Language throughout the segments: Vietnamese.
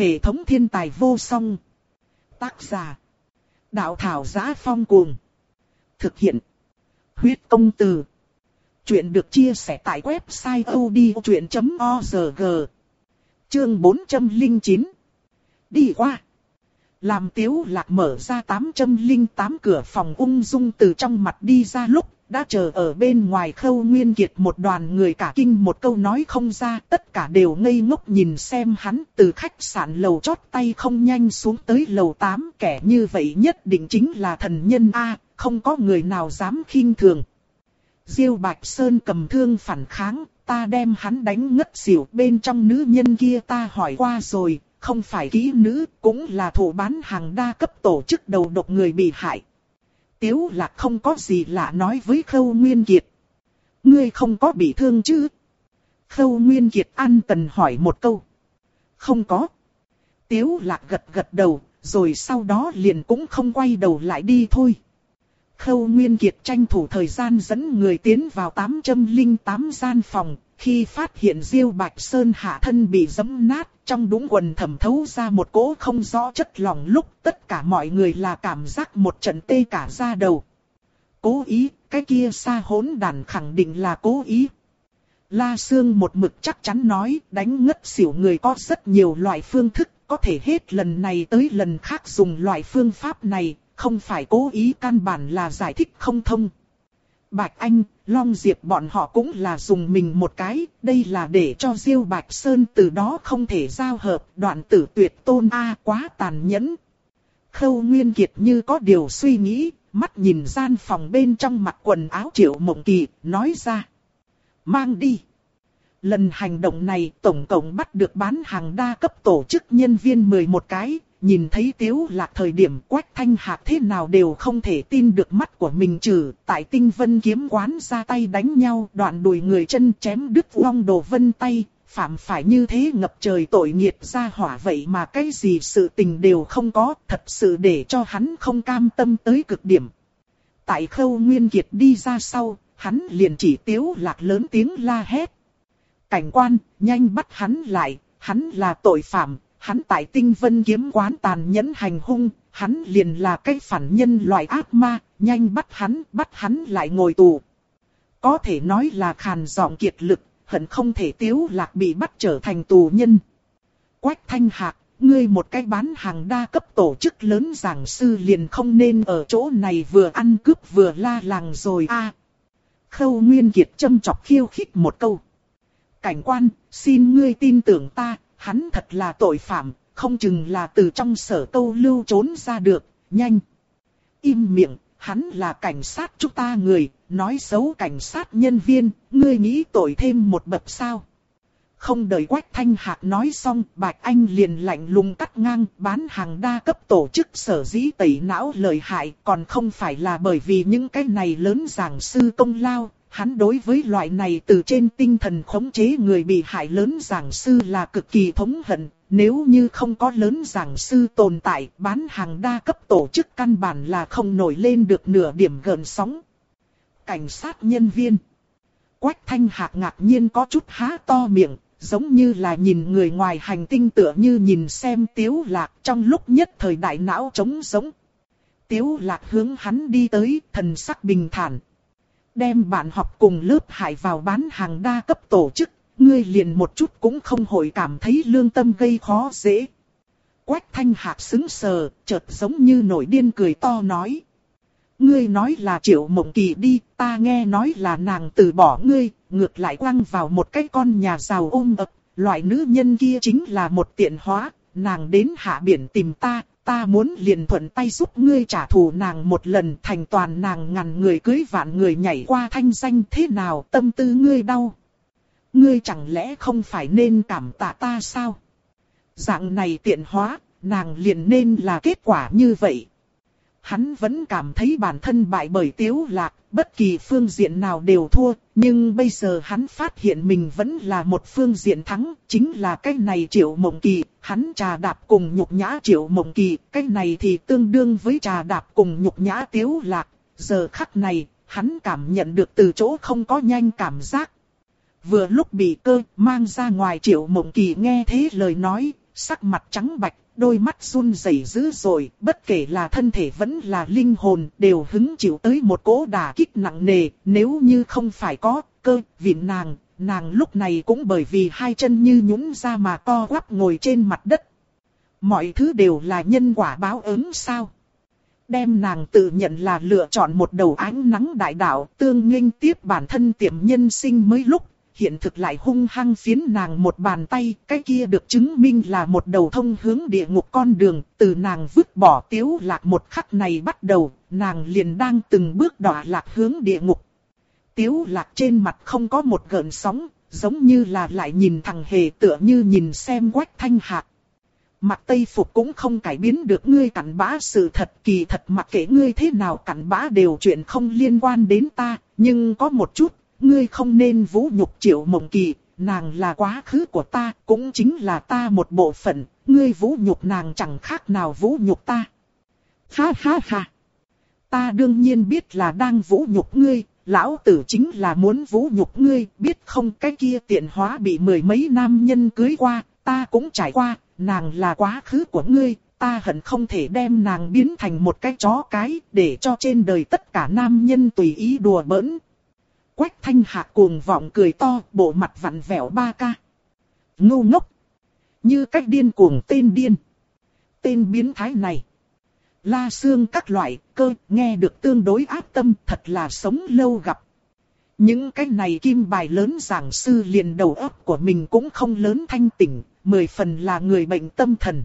Hệ thống thiên tài vô song. Tác giả. Đạo thảo giá phong cuồng. Thực hiện. Huyết công từ. Chuyện được chia sẻ tại website odchuyện.org. Chương 409. Đi qua. Làm tiếu lạc mở ra 808 cửa phòng ung dung từ trong mặt đi ra lúc đã chờ ở bên ngoài khâu nguyên kiệt một đoàn người cả kinh một câu nói không ra, tất cả đều ngây ngốc nhìn xem hắn từ khách sạn lầu chót tay không nhanh xuống tới lầu 8 kẻ như vậy nhất định chính là thần nhân A, không có người nào dám khinh thường. Diêu Bạch Sơn cầm thương phản kháng, ta đem hắn đánh ngất xỉu bên trong nữ nhân kia ta hỏi qua rồi, không phải kỹ nữ, cũng là thủ bán hàng đa cấp tổ chức đầu độc người bị hại. Tiếu lạc không có gì lạ nói với Khâu Nguyên Kiệt. Ngươi không có bị thương chứ? Khâu Nguyên Kiệt an tần hỏi một câu. Không có. Tiếu lạc gật gật đầu, rồi sau đó liền cũng không quay đầu lại đi thôi. Khâu Nguyên Kiệt tranh thủ thời gian dẫn người tiến vào 808 gian phòng, khi phát hiện Diêu Bạch Sơn hạ thân bị giẫm nát, trong đũng quần thẩm thấu ra một cỗ không rõ chất lỏng lúc tất cả mọi người là cảm giác một trận tê cả da đầu. Cố ý, cái kia xa hỗn đàn khẳng định là cố ý. La Sương một mực chắc chắn nói đánh ngất xỉu người có rất nhiều loại phương thức, có thể hết lần này tới lần khác dùng loại phương pháp này, không phải cố ý căn bản là giải thích không thông. Bạch Anh, Long Diệp bọn họ cũng là dùng mình một cái, đây là để cho Diêu Bạch Sơn từ đó không thể giao hợp, đoạn tử tuyệt tôn A quá tàn nhẫn. Khâu Nguyên Kiệt như có điều suy nghĩ, mắt nhìn gian phòng bên trong mặc quần áo triệu mộng kỳ, nói ra. Mang đi. Lần hành động này tổng cộng bắt được bán hàng đa cấp tổ chức nhân viên 11 cái, nhìn thấy tiếu lạc thời điểm quách thanh hạc thế nào đều không thể tin được mắt của mình trừ tại tinh vân kiếm quán ra tay đánh nhau đoạn đùi người chân chém đứt vong đồ vân tay, phạm phải như thế ngập trời tội nghiệt ra hỏa vậy mà cái gì sự tình đều không có, thật sự để cho hắn không cam tâm tới cực điểm. Tại khâu nguyên kiệt đi ra sau, hắn liền chỉ tiếu lạc lớn tiếng la hét. Cảnh quan, nhanh bắt hắn lại, hắn là tội phạm, hắn tại tinh vân kiếm quán tàn nhẫn hành hung, hắn liền là cái phản nhân loại ác ma, nhanh bắt hắn, bắt hắn lại ngồi tù. Có thể nói là khàn giọng kiệt lực, hận không thể tiếu lạc bị bắt trở thành tù nhân. Quách thanh hạc, ngươi một cái bán hàng đa cấp tổ chức lớn giảng sư liền không nên ở chỗ này vừa ăn cướp vừa la làng rồi a. Khâu Nguyên Kiệt châm chọc khiêu khích một câu. Cảnh quan, xin ngươi tin tưởng ta, hắn thật là tội phạm, không chừng là từ trong sở câu lưu trốn ra được, nhanh. Im miệng, hắn là cảnh sát chúng ta người, nói xấu cảnh sát nhân viên, ngươi nghĩ tội thêm một bậc sao. Không đợi Quách Thanh Hạc nói xong, Bạch Anh liền lạnh lùng cắt ngang, bán hàng đa cấp tổ chức sở dĩ tẩy não lợi hại, còn không phải là bởi vì những cái này lớn giảng sư công lao, hắn đối với loại này từ trên tinh thần khống chế người bị hại lớn giảng sư là cực kỳ thống hận. Nếu như không có lớn giảng sư tồn tại, bán hàng đa cấp tổ chức căn bản là không nổi lên được nửa điểm gần sóng. Cảnh sát nhân viên Quách thanh hạc ngạc nhiên có chút há to miệng, giống như là nhìn người ngoài hành tinh tựa như nhìn xem tiếu lạc trong lúc nhất thời đại não trống giống. Tiếu lạc hướng hắn đi tới, thần sắc bình thản, đem bạn học cùng lớp hại vào bán hàng đa cấp tổ chức, ngươi liền một chút cũng không hội cảm thấy lương tâm gây khó dễ. Quách thanh hạc xứng sờ, chợt giống như nổi điên cười to nói. Ngươi nói là triệu mộng kỳ đi, ta nghe nói là nàng từ bỏ ngươi, ngược lại quăng vào một cái con nhà giàu ôm ập, loại nữ nhân kia chính là một tiện hóa, nàng đến hạ biển tìm ta, ta muốn liền thuận tay giúp ngươi trả thù nàng một lần thành toàn nàng ngàn người cưới vạn người nhảy qua thanh danh thế nào tâm tư ngươi đau. Ngươi chẳng lẽ không phải nên cảm tạ ta sao? Dạng này tiện hóa, nàng liền nên là kết quả như vậy. Hắn vẫn cảm thấy bản thân bại bởi tiếu lạc, bất kỳ phương diện nào đều thua, nhưng bây giờ hắn phát hiện mình vẫn là một phương diện thắng, chính là cái này triệu mộng kỳ, hắn trà đạp cùng nhục nhã triệu mộng kỳ, cái này thì tương đương với trà đạp cùng nhục nhã tiếu lạc, giờ khắc này, hắn cảm nhận được từ chỗ không có nhanh cảm giác. Vừa lúc bị cơ mang ra ngoài triệu mộng kỳ nghe thế lời nói, sắc mặt trắng bạch, đôi mắt run rẩy dữ rồi, bất kể là thân thể vẫn là linh hồn, đều hứng chịu tới một cỗ đả kích nặng nề, nếu như không phải có cơ, vịn nàng, nàng lúc này cũng bởi vì hai chân như nhũn ra mà to quắp ngồi trên mặt đất. Mọi thứ đều là nhân quả báo ứng sao? Đem nàng tự nhận là lựa chọn một đầu ánh nắng đại đạo tương nghênh tiếp bản thân tiệm nhân sinh mới lúc, hiện thực lại hung hăng phiến nàng một bàn tay, cái kia được chứng minh là một đầu thông hướng địa ngục con đường, từ nàng vứt bỏ tiếu lạc một khắc này bắt đầu, nàng liền đang từng bước đọa lạc hướng địa ngục. Tiếu lạc trên mặt không có một gợn sóng, giống như là lại nhìn thằng hề tựa như nhìn xem quách thanh hạc. Mặt tây phục cũng không cải biến được ngươi cặn bã sự thật kỳ thật mặc kệ ngươi thế nào cặn bã đều chuyện không liên quan đến ta, nhưng có một chút, ngươi không nên vũ nhục triệu mộng kỳ, nàng là quá khứ của ta, cũng chính là ta một bộ phận, ngươi vũ nhục nàng chẳng khác nào vũ nhục ta. Ha ha ha! Ta đương nhiên biết là đang vũ nhục ngươi, lão tử chính là muốn vũ nhục ngươi, biết không cái kia tiện hóa bị mười mấy nam nhân cưới qua, ta cũng trải qua, nàng là quá khứ của ngươi, ta hận không thể đem nàng biến thành một cái chó cái, để cho trên đời tất cả nam nhân tùy ý đùa bỡn. Quách thanh hạ cuồng vọng cười to, bộ mặt vặn vẹo ba ca. Ngu ngốc! Như cách điên cuồng tên điên. Tên biến thái này. La xương các loại cơ nghe được tương đối áp tâm thật là sống lâu gặp. Những cái này kim bài lớn giảng sư liền đầu óc của mình cũng không lớn thanh tỉnh, mười phần là người bệnh tâm thần.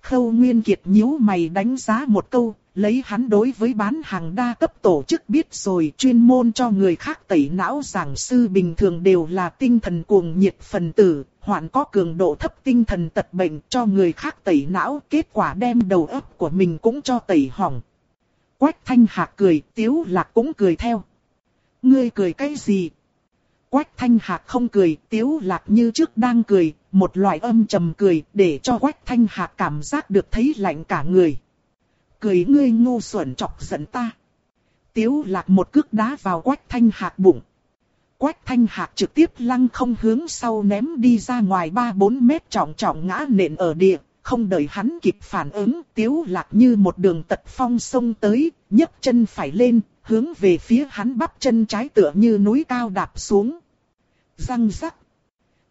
Khâu Nguyên Kiệt nhíu mày đánh giá một câu, lấy hắn đối với bán hàng đa cấp tổ chức biết rồi chuyên môn cho người khác tẩy não giảng sư bình thường đều là tinh thần cuồng nhiệt phần tử, hoạn có cường độ thấp tinh thần tật bệnh cho người khác tẩy não, kết quả đem đầu óc của mình cũng cho tẩy hỏng. Quách thanh hạc cười, tiếu lạc cũng cười theo. Ngươi cười cái gì? Quách thanh hạc không cười, tiếu lạc như trước đang cười, một loại âm trầm cười, để cho quách thanh hạc cảm giác được thấy lạnh cả người. Cười ngươi ngu xuẩn chọc giận ta. Tiếu lạc một cước đá vào quách thanh hạc bụng. Quách thanh hạc trực tiếp lăng không hướng sau ném đi ra ngoài 3-4 mét trọng trọng ngã nện ở địa. Không đợi hắn kịp phản ứng, tiếu lạc như một đường tật phong sông tới, nhấc chân phải lên, hướng về phía hắn bắp chân trái tựa như núi cao đạp xuống. Răng rắc.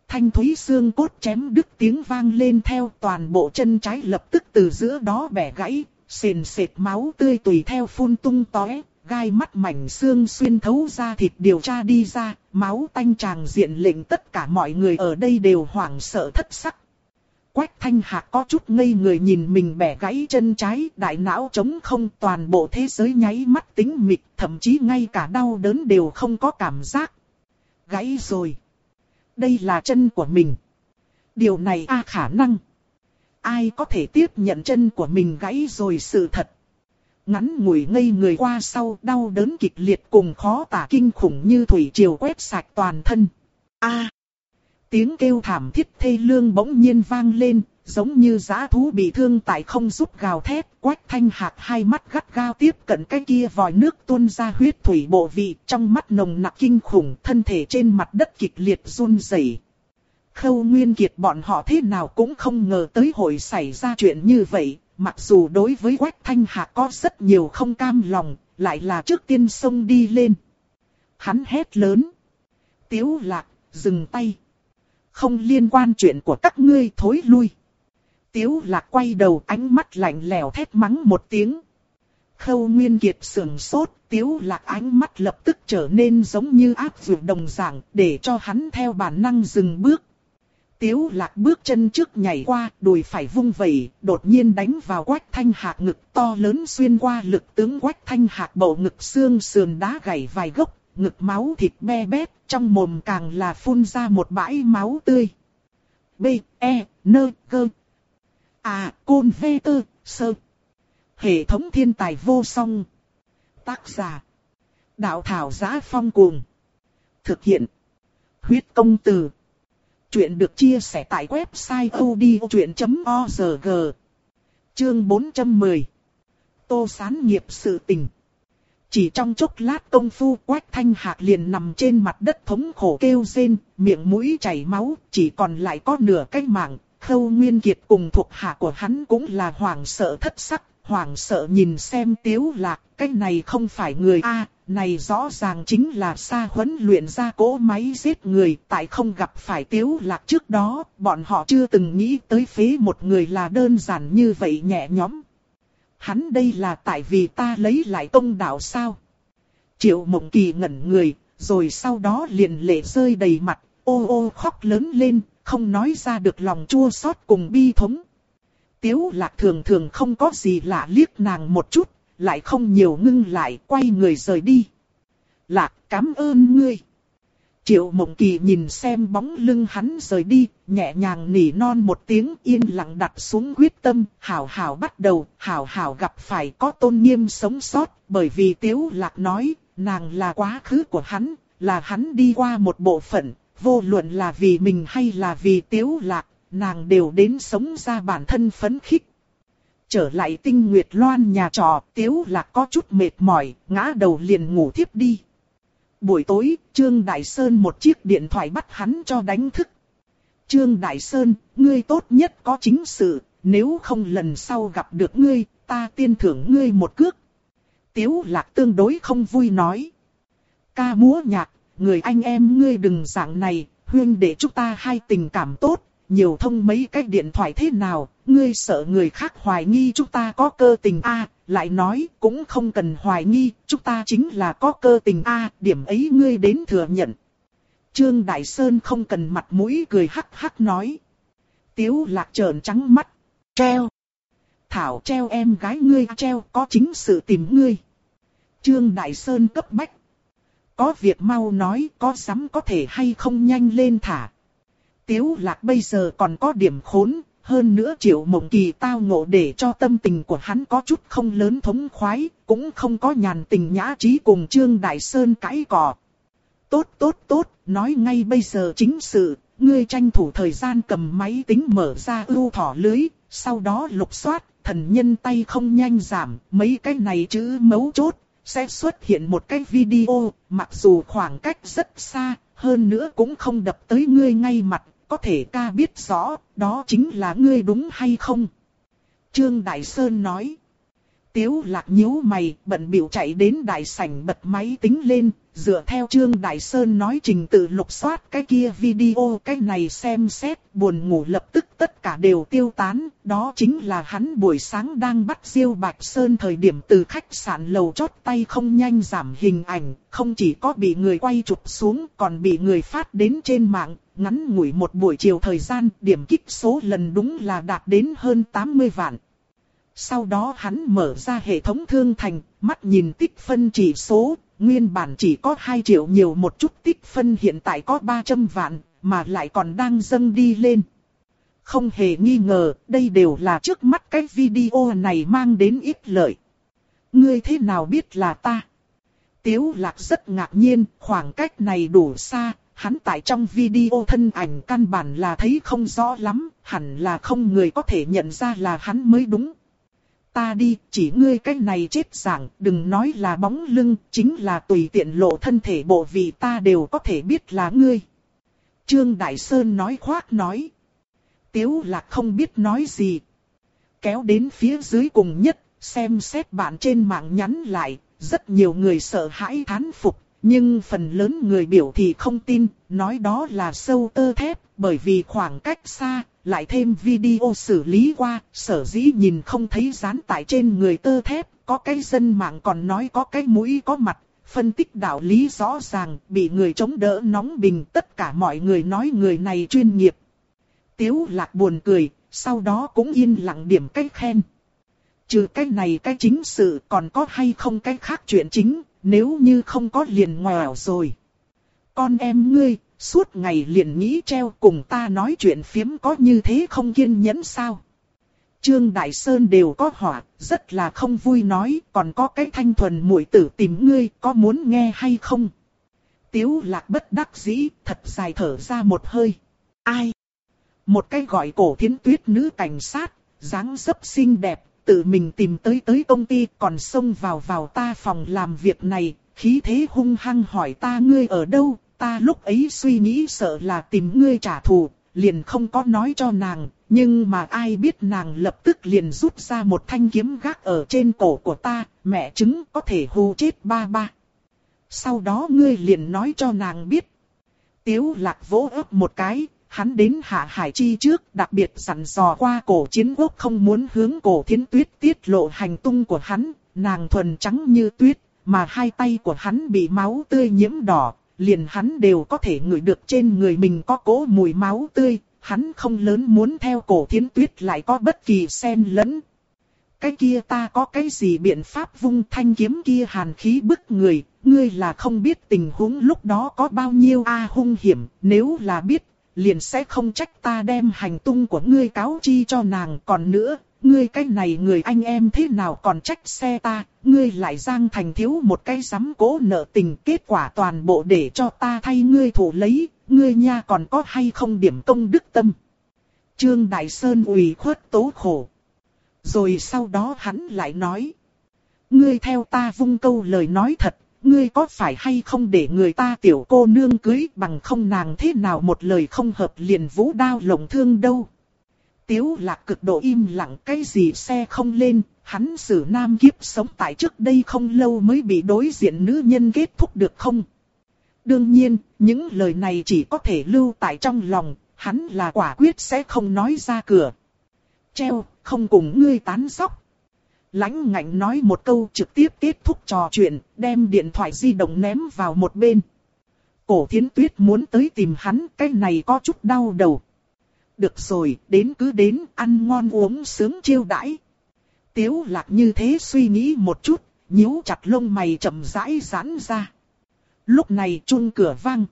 Thanh thúy xương cốt chém đứt tiếng vang lên theo toàn bộ chân trái lập tức từ giữa đó bẻ gãy, sền sệt máu tươi tùy theo phun tung tóe, gai mắt mảnh xương xuyên thấu ra thịt điều tra đi ra, máu tanh tràng diện lệnh tất cả mọi người ở đây đều hoảng sợ thất sắc. Quách thanh hạc có chút ngây người nhìn mình bẻ gãy chân trái, đại não trống không toàn bộ thế giới nháy mắt tính mịch, thậm chí ngay cả đau đớn đều không có cảm giác. Gãy rồi. Đây là chân của mình. Điều này a khả năng. Ai có thể tiếp nhận chân của mình gãy rồi sự thật. Ngắn ngủi ngây người qua sau đau đớn kịch liệt cùng khó tả kinh khủng như thủy triều quét sạch toàn thân. A. Tiếng kêu thảm thiết thê lương bỗng nhiên vang lên, giống như giã thú bị thương tại không giúp gào thét, quách thanh hạc hai mắt gắt gao tiếp cận cái kia vòi nước tuôn ra huyết thủy bộ vị, trong mắt nồng nặc kinh khủng, thân thể trên mặt đất kịch liệt run rẩy. Khâu Nguyên Kiệt bọn họ thế nào cũng không ngờ tới hội xảy ra chuyện như vậy, mặc dù đối với Quách Thanh Hạ có rất nhiều không cam lòng, lại là trước tiên xông đi lên. Hắn hét lớn. Tiếu lạc, dừng tay. Không liên quan chuyện của các ngươi thối lui. Tiếu lạc quay đầu ánh mắt lạnh lẽo thét mắng một tiếng. Khâu Nguyên Kiệt sườn sốt, tiếu lạc ánh mắt lập tức trở nên giống như áp dụng đồng dạng, để cho hắn theo bản năng dừng bước. Tiếu lạc bước chân trước nhảy qua, đùi phải vung vẩy, đột nhiên đánh vào quách thanh hạc ngực to lớn xuyên qua lực tướng quách thanh hạc bầu ngực xương sườn đá gãy vài gốc, ngực máu thịt be bét, trong mồm càng là phun ra một bãi máu tươi. B, E, N, G. À, Côn V, T, Sơ. Hệ thống thiên tài vô song. Tác giả. Đạo thảo giá phong cuồng. Thực hiện. Huyết công từ. Chuyện được chia sẻ tại website odchuyện.org. Chương 410. Tô sán nghiệp sự tình. Chỉ trong chốc lát công phu quách thanh hạc liền nằm trên mặt đất thống khổ kêu rên, miệng mũi chảy máu, chỉ còn lại có nửa cái mạng, khâu nguyên kiệt cùng thuộc hạ của hắn cũng là hoảng sợ thất sắc, hoảng sợ nhìn xem tiếu lạc, cái này không phải người A, này rõ ràng chính là xa huấn luyện ra cỗ máy giết người, tại không gặp phải tiếu lạc trước đó, bọn họ chưa từng nghĩ tới phế một người là đơn giản như vậy nhẹ nhõm. Hắn đây là tại vì ta lấy lại công đạo sao? Triệu mộng kỳ ngẩn người, rồi sau đó liền lệ rơi đầy mặt, ô ô khóc lớn lên, không nói ra được lòng chua xót cùng bi thống. Tiếu lạc thường thường không có gì lạ liếc nàng một chút, lại không nhiều ngưng lại, quay người rời đi. Lạc, cảm ơn ngươi. Triệu mộng kỳ nhìn xem bóng lưng hắn rời đi, nhẹ nhàng nỉ non một tiếng yên lặng đặt xuống quyết tâm, hảo hảo bắt đầu, hảo hảo gặp phải có tôn nghiêm sống sót, bởi vì tiếu lạc nói, nàng là quá khứ của hắn, là hắn đi qua một bộ phận, vô luận là vì mình hay là vì tiếu lạc, nàng đều đến sống ra bản thân phấn khích. Trở lại tinh nguyệt loan nhà trò, tiếu lạc có chút mệt mỏi, ngã đầu liền ngủ thiếp đi. Buổi tối, Trương Đại Sơn một chiếc điện thoại bắt hắn cho đánh thức. Trương Đại Sơn, ngươi tốt nhất có chính sự, nếu không lần sau gặp được ngươi, ta tiên thưởng ngươi một cước. Tiếu lạc tương đối không vui nói. Ca múa nhạc, người anh em ngươi đừng dạng này, huyên để chúng ta hai tình cảm tốt, nhiều thông mấy cái điện thoại thế nào, ngươi sợ người khác hoài nghi chúng ta có cơ tình a lại nói cũng không cần hoài nghi, chúng ta chính là có cơ tình a điểm ấy ngươi đến thừa nhận. Trương Đại Sơn không cần mặt mũi cười hắc hắc nói. Tiếu lạc trợn trắng mắt, treo. Thảo treo em gái ngươi treo có chính sự tìm ngươi. Trương Đại Sơn cấp bách. Có việc mau nói có sắm có thể hay không nhanh lên thả. Tiếu lạc bây giờ còn có điểm khốn, hơn nữa triệu mộng kỳ tao ngộ để cho tâm tình của hắn có chút không lớn thống khoái, cũng không có nhàn tình nhã trí cùng Trương Đại Sơn cãi cỏ. Tốt tốt tốt, nói ngay bây giờ chính sự, ngươi tranh thủ thời gian cầm máy tính mở ra ưu thỏ lưới, sau đó lục soát, thần nhân tay không nhanh giảm, mấy cái này chữ mấu chốt, sẽ xuất hiện một cái video, mặc dù khoảng cách rất xa, hơn nữa cũng không đập tới ngươi ngay mặt, có thể ca biết rõ, đó chính là ngươi đúng hay không? Trương Đại Sơn nói. Tiếu lạc nhíu mày, bận biểu chạy đến đại sảnh bật máy tính lên, dựa theo Trương Đại Sơn nói trình tự lục soát cái kia video cái này xem xét, buồn ngủ lập tức tất cả đều tiêu tán, đó chính là hắn buổi sáng đang bắt Diêu Bạch Sơn thời điểm từ khách sạn lầu chót tay không nhanh giảm hình ảnh, không chỉ có bị người quay chụp xuống còn bị người phát đến trên mạng, ngắn ngủi một buổi chiều thời gian, điểm kích số lần đúng là đạt đến hơn 80 vạn. Sau đó hắn mở ra hệ thống thương thành, mắt nhìn tích phân chỉ số, nguyên bản chỉ có 2 triệu nhiều một chút tích phân hiện tại có 300 vạn, mà lại còn đang dâng đi lên. Không hề nghi ngờ, đây đều là trước mắt cái video này mang đến ít lợi. Ngươi thế nào biết là ta? Tiếu lạc rất ngạc nhiên, khoảng cách này đủ xa, hắn tại trong video thân ảnh căn bản là thấy không rõ lắm, hẳn là không người có thể nhận ra là hắn mới đúng. Ta đi, chỉ ngươi cái này chết giảng, đừng nói là bóng lưng, chính là tùy tiện lộ thân thể bộ vị ta đều có thể biết là ngươi. Trương Đại Sơn nói khoác nói. Tiếu lạc không biết nói gì. Kéo đến phía dưới cùng nhất, xem xét bạn trên mạng nhắn lại, rất nhiều người sợ hãi thán phục, nhưng phần lớn người biểu thì không tin, nói đó là sâu tơ thép, bởi vì khoảng cách xa, lại thêm video xử lý qua, sở dĩ nhìn không thấy dán tại trên người tơ thép, có cái dân mạng còn nói có cái mũi có mặt, phân tích đạo lý rõ ràng, bị người chống đỡ nóng bình, tất cả mọi người nói người này chuyên nghiệp. Tiếu lạc buồn cười, sau đó cũng yên lặng điểm cách khen. Trừ cái này cái chính sự còn có hay không cái khác chuyện chính, nếu như không có liền ngoẻo rồi. Con em ngươi, suốt ngày liền nghĩ treo cùng ta nói chuyện phiếm có như thế không kiên nhẫn sao? Trương Đại Sơn đều có hỏa, rất là không vui nói, còn có cái thanh thuần muội tử tìm ngươi, có muốn nghe hay không? Tiếu lạc bất đắc dĩ, thật dài thở ra một hơi. Ai? Một cái gọi cổ thiến tuyết nữ cảnh sát, dáng dấp xinh đẹp, tự mình tìm tới tới công ty còn xông vào vào ta phòng làm việc này, khí thế hung hăng hỏi ta ngươi ở đâu, ta lúc ấy suy nghĩ sợ là tìm ngươi trả thù, liền không có nói cho nàng, Nhưng mà ai biết nàng lập tức liền rút ra một thanh kiếm gác ở trên cổ của ta, mẹ chứng có thể hù chết ba ba. Sau đó ngươi liền nói cho nàng biết. Tiếu lạc vỗ ấp một cái, hắn đến hạ hải chi trước đặc biệt sẵn dò qua cổ chiến quốc không muốn hướng cổ thiến tuyết tiết lộ hành tung của hắn, nàng thuần trắng như tuyết, mà hai tay của hắn bị máu tươi nhiễm đỏ, liền hắn đều có thể ngửi được trên người mình có cỗ mùi máu tươi, hắn không lớn muốn theo cổ thiến tuyết lại có bất kỳ sen lẫn. Cái kia ta có cái gì biện pháp vung thanh kiếm kia hàn khí bức người, ngươi là không biết tình huống lúc đó có bao nhiêu a hung hiểm, nếu là biết, liền sẽ không trách ta đem hành tung của ngươi cáo chi cho nàng còn nữa, ngươi cái này người anh em thế nào còn trách xe ta, ngươi lại giang thành thiếu một cái giám cố nợ tình kết quả toàn bộ để cho ta thay ngươi thủ lấy, ngươi nha còn có hay không điểm công đức tâm. Trương Đại Sơn ủy khuất tố khổ. Rồi sau đó hắn lại nói. Ngươi theo ta vung câu lời nói thật, ngươi có phải hay không để người ta tiểu cô nương cưới bằng không nàng thế nào một lời không hợp liền vũ đao lộng thương đâu. Tiếu lạc cực độ im lặng cái gì xe không lên, hắn xử nam kiếp sống tại trước đây không lâu mới bị đối diện nữ nhân kết thúc được không? Đương nhiên, những lời này chỉ có thể lưu tại trong lòng, hắn là quả quyết sẽ không nói ra cửa. Treo, không cùng ngươi tán sóc. Lãnh ngạnh nói một câu trực tiếp kết thúc trò chuyện, đem điện thoại di động ném vào một bên. Cổ thiến tuyết muốn tới tìm hắn, cái này có chút đau đầu. Được rồi, đến cứ đến, ăn ngon uống sướng chiêu đãi. Tiếu lạc như thế suy nghĩ một chút, nhíu chặt lông mày chậm rãi giãn ra. Lúc này chung cửa vang.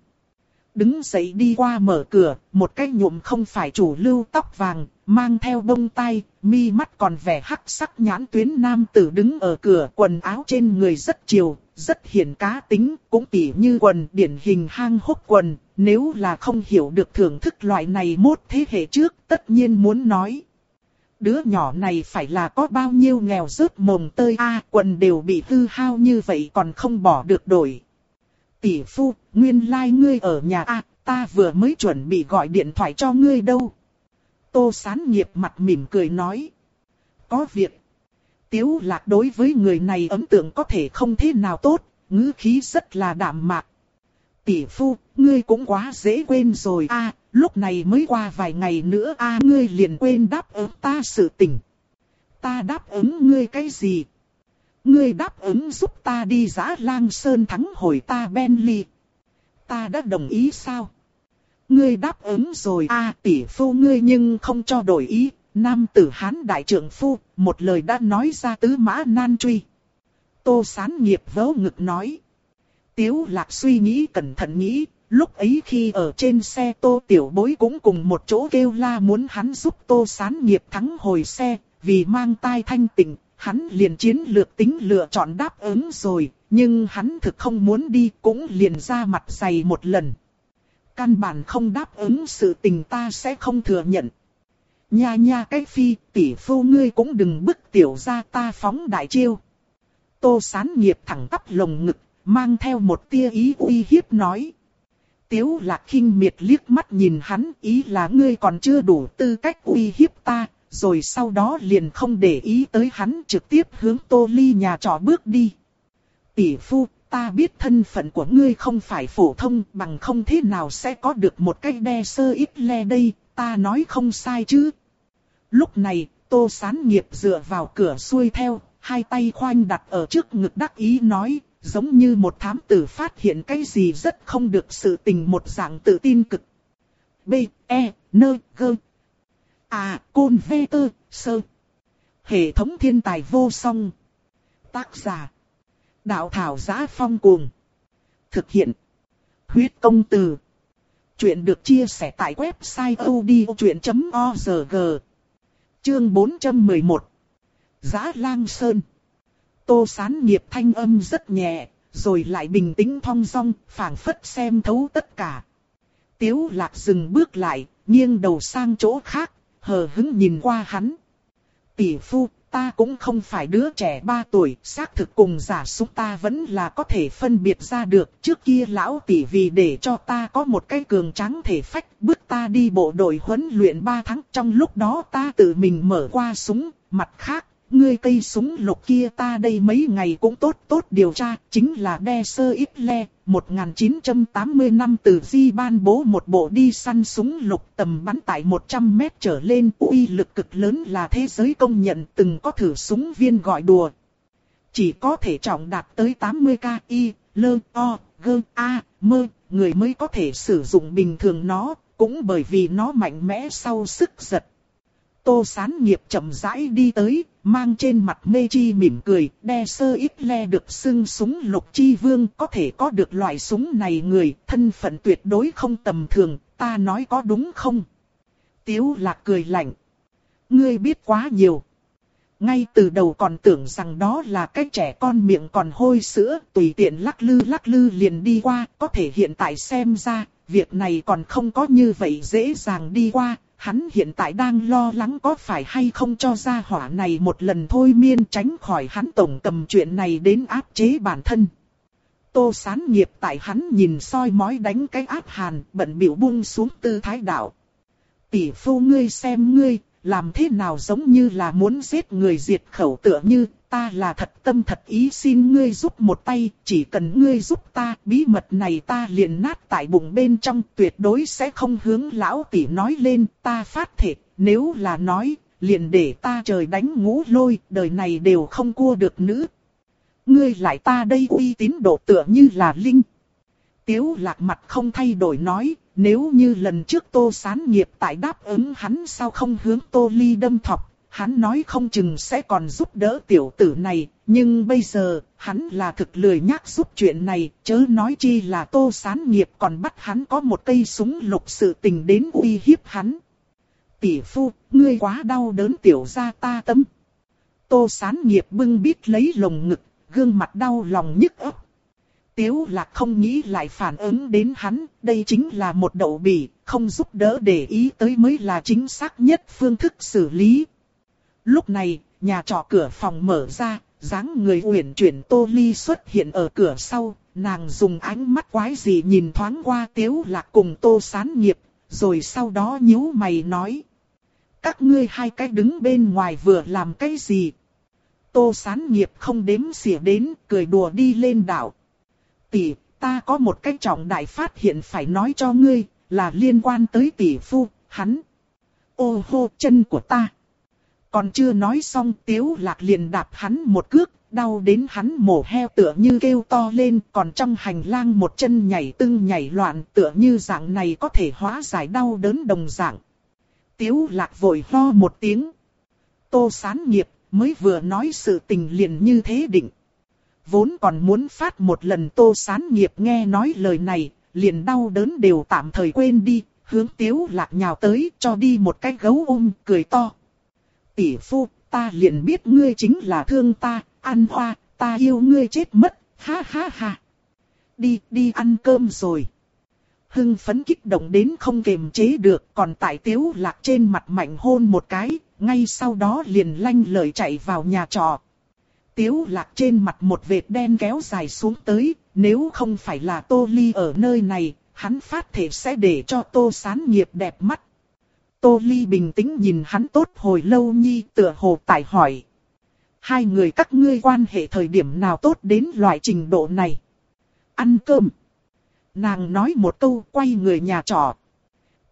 Đứng dậy đi qua mở cửa, một cái nhuộm không phải chủ lưu tóc vàng, mang theo bông tai, mi mắt còn vẻ hắc sắc nhãn tuyến nam tử đứng ở cửa quần áo trên người rất chiều, rất hiền cá tính, cũng tỉ như quần điển hình hang hốc quần, nếu là không hiểu được thưởng thức loại này mốt thế hệ trước tất nhiên muốn nói. Đứa nhỏ này phải là có bao nhiêu nghèo rớt mồng tơi a quần đều bị hư hao như vậy còn không bỏ được đổi. Tỷ phu, nguyên lai like ngươi ở nhà a ta vừa mới chuẩn bị gọi điện thoại cho ngươi đâu. Tô sán nghiệp mặt mỉm cười nói. Có việc. Tiếu lạc đối với người này ấn tượng có thể không thế nào tốt, ngữ khí rất là đạm mạc. Tỷ phu, ngươi cũng quá dễ quên rồi a lúc này mới qua vài ngày nữa a ngươi liền quên đáp ứng ta sự tình. Ta đáp ứng ngươi cái gì? Ngươi đáp ứng giúp ta đi giã lang sơn thắng hồi ta Bentley. Ta đã đồng ý sao? Ngươi đáp ứng rồi a tỷ phu ngươi nhưng không cho đổi ý. Nam tử hán đại trưởng phu, một lời đã nói ra tứ mã nan truy. Tô sán nghiệp vớ ngực nói. Tiếu lạc suy nghĩ cẩn thận nghĩ, lúc ấy khi ở trên xe tô tiểu bối cũng cùng một chỗ kêu la muốn hắn giúp tô sán nghiệp thắng hồi xe, vì mang tai thanh tịnh, hắn liền chiến lược tính lựa chọn đáp ứng rồi, nhưng hắn thực không muốn đi cũng liền ra mặt dày một lần. Căn bản không đáp ứng sự tình ta sẽ không thừa nhận. Nha nha cái phi, tỷ phu ngươi cũng đừng bức tiểu ra ta phóng đại chiêu. Tô sán nghiệp thẳng tắp lồng ngực, mang theo một tia ý uy hiếp nói. Tiếu lạc khinh miệt liếc mắt nhìn hắn, ý là ngươi còn chưa đủ tư cách uy hiếp ta, rồi sau đó liền không để ý tới hắn trực tiếp hướng tô ly nhà trọ bước đi. Tỷ phu, ta biết thân phận của ngươi không phải phổ thông bằng không thế nào sẽ có được một cái đe sơ ít le đây, ta nói không sai chứ. Lúc này, tô sán nghiệp dựa vào cửa xuôi theo, hai tay khoanh đặt ở trước ngực đắc ý nói, giống như một thám tử phát hiện cái gì rất không được sự tình một dạng tự tin cực. B, E, N, G. À, Côn V, T, Sơ. Hệ thống thiên tài vô song. Tác giả. Đạo thảo giá phong cuồng. Thực hiện. Huyết công từ. Chuyện được chia sẻ tại website odchuyện.org. Chương 411. Giá lang sơn. Tô sán nghiệp thanh âm rất nhẹ, rồi lại bình tĩnh thong dong, phảng phất xem thấu tất cả. Tiếu lạc dừng bước lại, nghiêng đầu sang chỗ khác, hờ hứng nhìn qua hắn. Tỷ phu, ta cũng không phải đứa trẻ 3 tuổi, xác thực cùng giả súng ta vẫn là có thể phân biệt ra được. Trước kia lão tỷ vì để cho ta có một cái cường tráng thể phách, bước ta đi bộ đội huấn luyện 3 tháng. Trong lúc đó ta tự mình mở qua súng, mặt khác, ngươi cây súng lục kia ta đây mấy ngày cũng tốt tốt điều tra, chính là đe sơ ít le, 1980 năm từ Di ban bố một bộ đi săn súng lục tầm bắn tại 100 mét trở lên uy lực cực lớn là thế giới công nhận từng có thử súng viên gọi đùa. Chỉ có thể trọng đạt tới 80 KI, lơ, o, g, a, mơ, người mới có thể sử dụng bình thường nó, cũng bởi vì nó mạnh mẽ sau sức giật. Tô sán nghiệp chậm rãi đi tới, mang trên mặt mê chi mỉm cười, đe sơ ít le được xưng súng lục chi vương có thể có được loại súng này người, thân phận tuyệt đối không tầm thường, ta nói có đúng không? Tiếu lạc cười lạnh. Ngươi biết quá nhiều. Ngay từ đầu còn tưởng rằng đó là cái trẻ con miệng còn hôi sữa, tùy tiện lắc lư lắc lư liền đi qua, có thể hiện tại xem ra, việc này còn không có như vậy dễ dàng đi qua, Hắn hiện tại đang lo lắng có phải hay không cho ra hỏa này một lần thôi miên tránh khỏi hắn tổng cầm chuyện này đến áp chế bản thân. Tô sán nghiệp tại hắn nhìn soi mói đánh cái áp hàn, bận biểu buông xuống tư thái đạo. Tỷ phu ngươi xem ngươi, làm thế nào giống như là muốn giết người diệt khẩu tựa như ta là thật tâm thật ý xin ngươi giúp một tay, chỉ cần ngươi giúp ta, bí mật này ta liền nát tại bụng bên trong, tuyệt đối sẽ không hướng lão tỷ nói lên, ta phát thể, nếu là nói, liền để ta trời đánh ngũ lôi, đời này đều không cua được nữ. Ngươi lại ta đây uy tín độ tựa như là linh. Tiếu lạc mặt không thay đổi nói, nếu như lần trước tô sán nghiệp tại đáp ứng hắn sao không hướng tô ly đâm thọc, hắn nói không chừng sẽ còn giúp đỡ tiểu tử này, nhưng bây giờ, hắn là thực lười nhắc giúp chuyện này, chớ nói chi là tô sán nghiệp còn bắt hắn có một cây súng lục sự tình đến uy hiếp hắn. Tỷ phu, ngươi quá đau đớn tiểu ra ta tâm. Tô sán nghiệp bưng bít lấy lồng ngực, gương mặt đau lòng nhức ấp. Tiếu lạc không nghĩ lại phản ứng đến hắn, đây chính là một đậu bỉ, không giúp đỡ để ý tới mới là chính xác nhất phương thức xử lý. Lúc này, nhà trọ cửa phòng mở ra, dáng người uyển chuyển tô ly xuất hiện ở cửa sau, nàng dùng ánh mắt quái gì nhìn thoáng qua tiếu lạc cùng tô sán nghiệp, rồi sau đó nhíu mày nói. Các ngươi hai cái đứng bên ngoài vừa làm cái gì? Tô sán nghiệp không đếm xỉa đến, cười đùa đi lên đảo. Tỷ, ta có một cái trọng đại phát hiện phải nói cho ngươi, là liên quan tới tỷ phu, hắn. Ô hô chân của ta. Còn chưa nói xong tiếu lạc liền đạp hắn một cước, đau đến hắn mổ heo tựa như kêu to lên, còn trong hành lang một chân nhảy tưng nhảy loạn tựa như dạng này có thể hóa giải đau đớn đồng dạng. Tiếu lạc vội ho một tiếng. Tô sán nghiệp mới vừa nói sự tình liền như thế định. Vốn còn muốn phát một lần tô sán nghiệp nghe nói lời này, liền đau đớn đều tạm thời quên đi, hướng tiếu lạc nhào tới cho đi một cái gấu ôm cười to tỷ phu, ta liền biết ngươi chính là thương ta, ăn hoa, ta yêu ngươi chết mất, ha ha ha. Đi, đi ăn cơm rồi. Hưng phấn kích động đến không kềm chế được, còn tại tiếu lạc trên mặt mạnh hôn một cái, ngay sau đó liền lanh lời chạy vào nhà trọ. Tiếu lạc trên mặt một vệt đen kéo dài xuống tới, nếu không phải là tô ly ở nơi này, hắn phát thể sẽ để cho tô sán nghiệp đẹp mắt. Tô Ly bình tĩnh nhìn hắn tốt hồi lâu nhi tựa hồ tại hỏi. Hai người các ngươi quan hệ thời điểm nào tốt đến loại trình độ này? Ăn cơm. Nàng nói một câu quay người nhà trọ.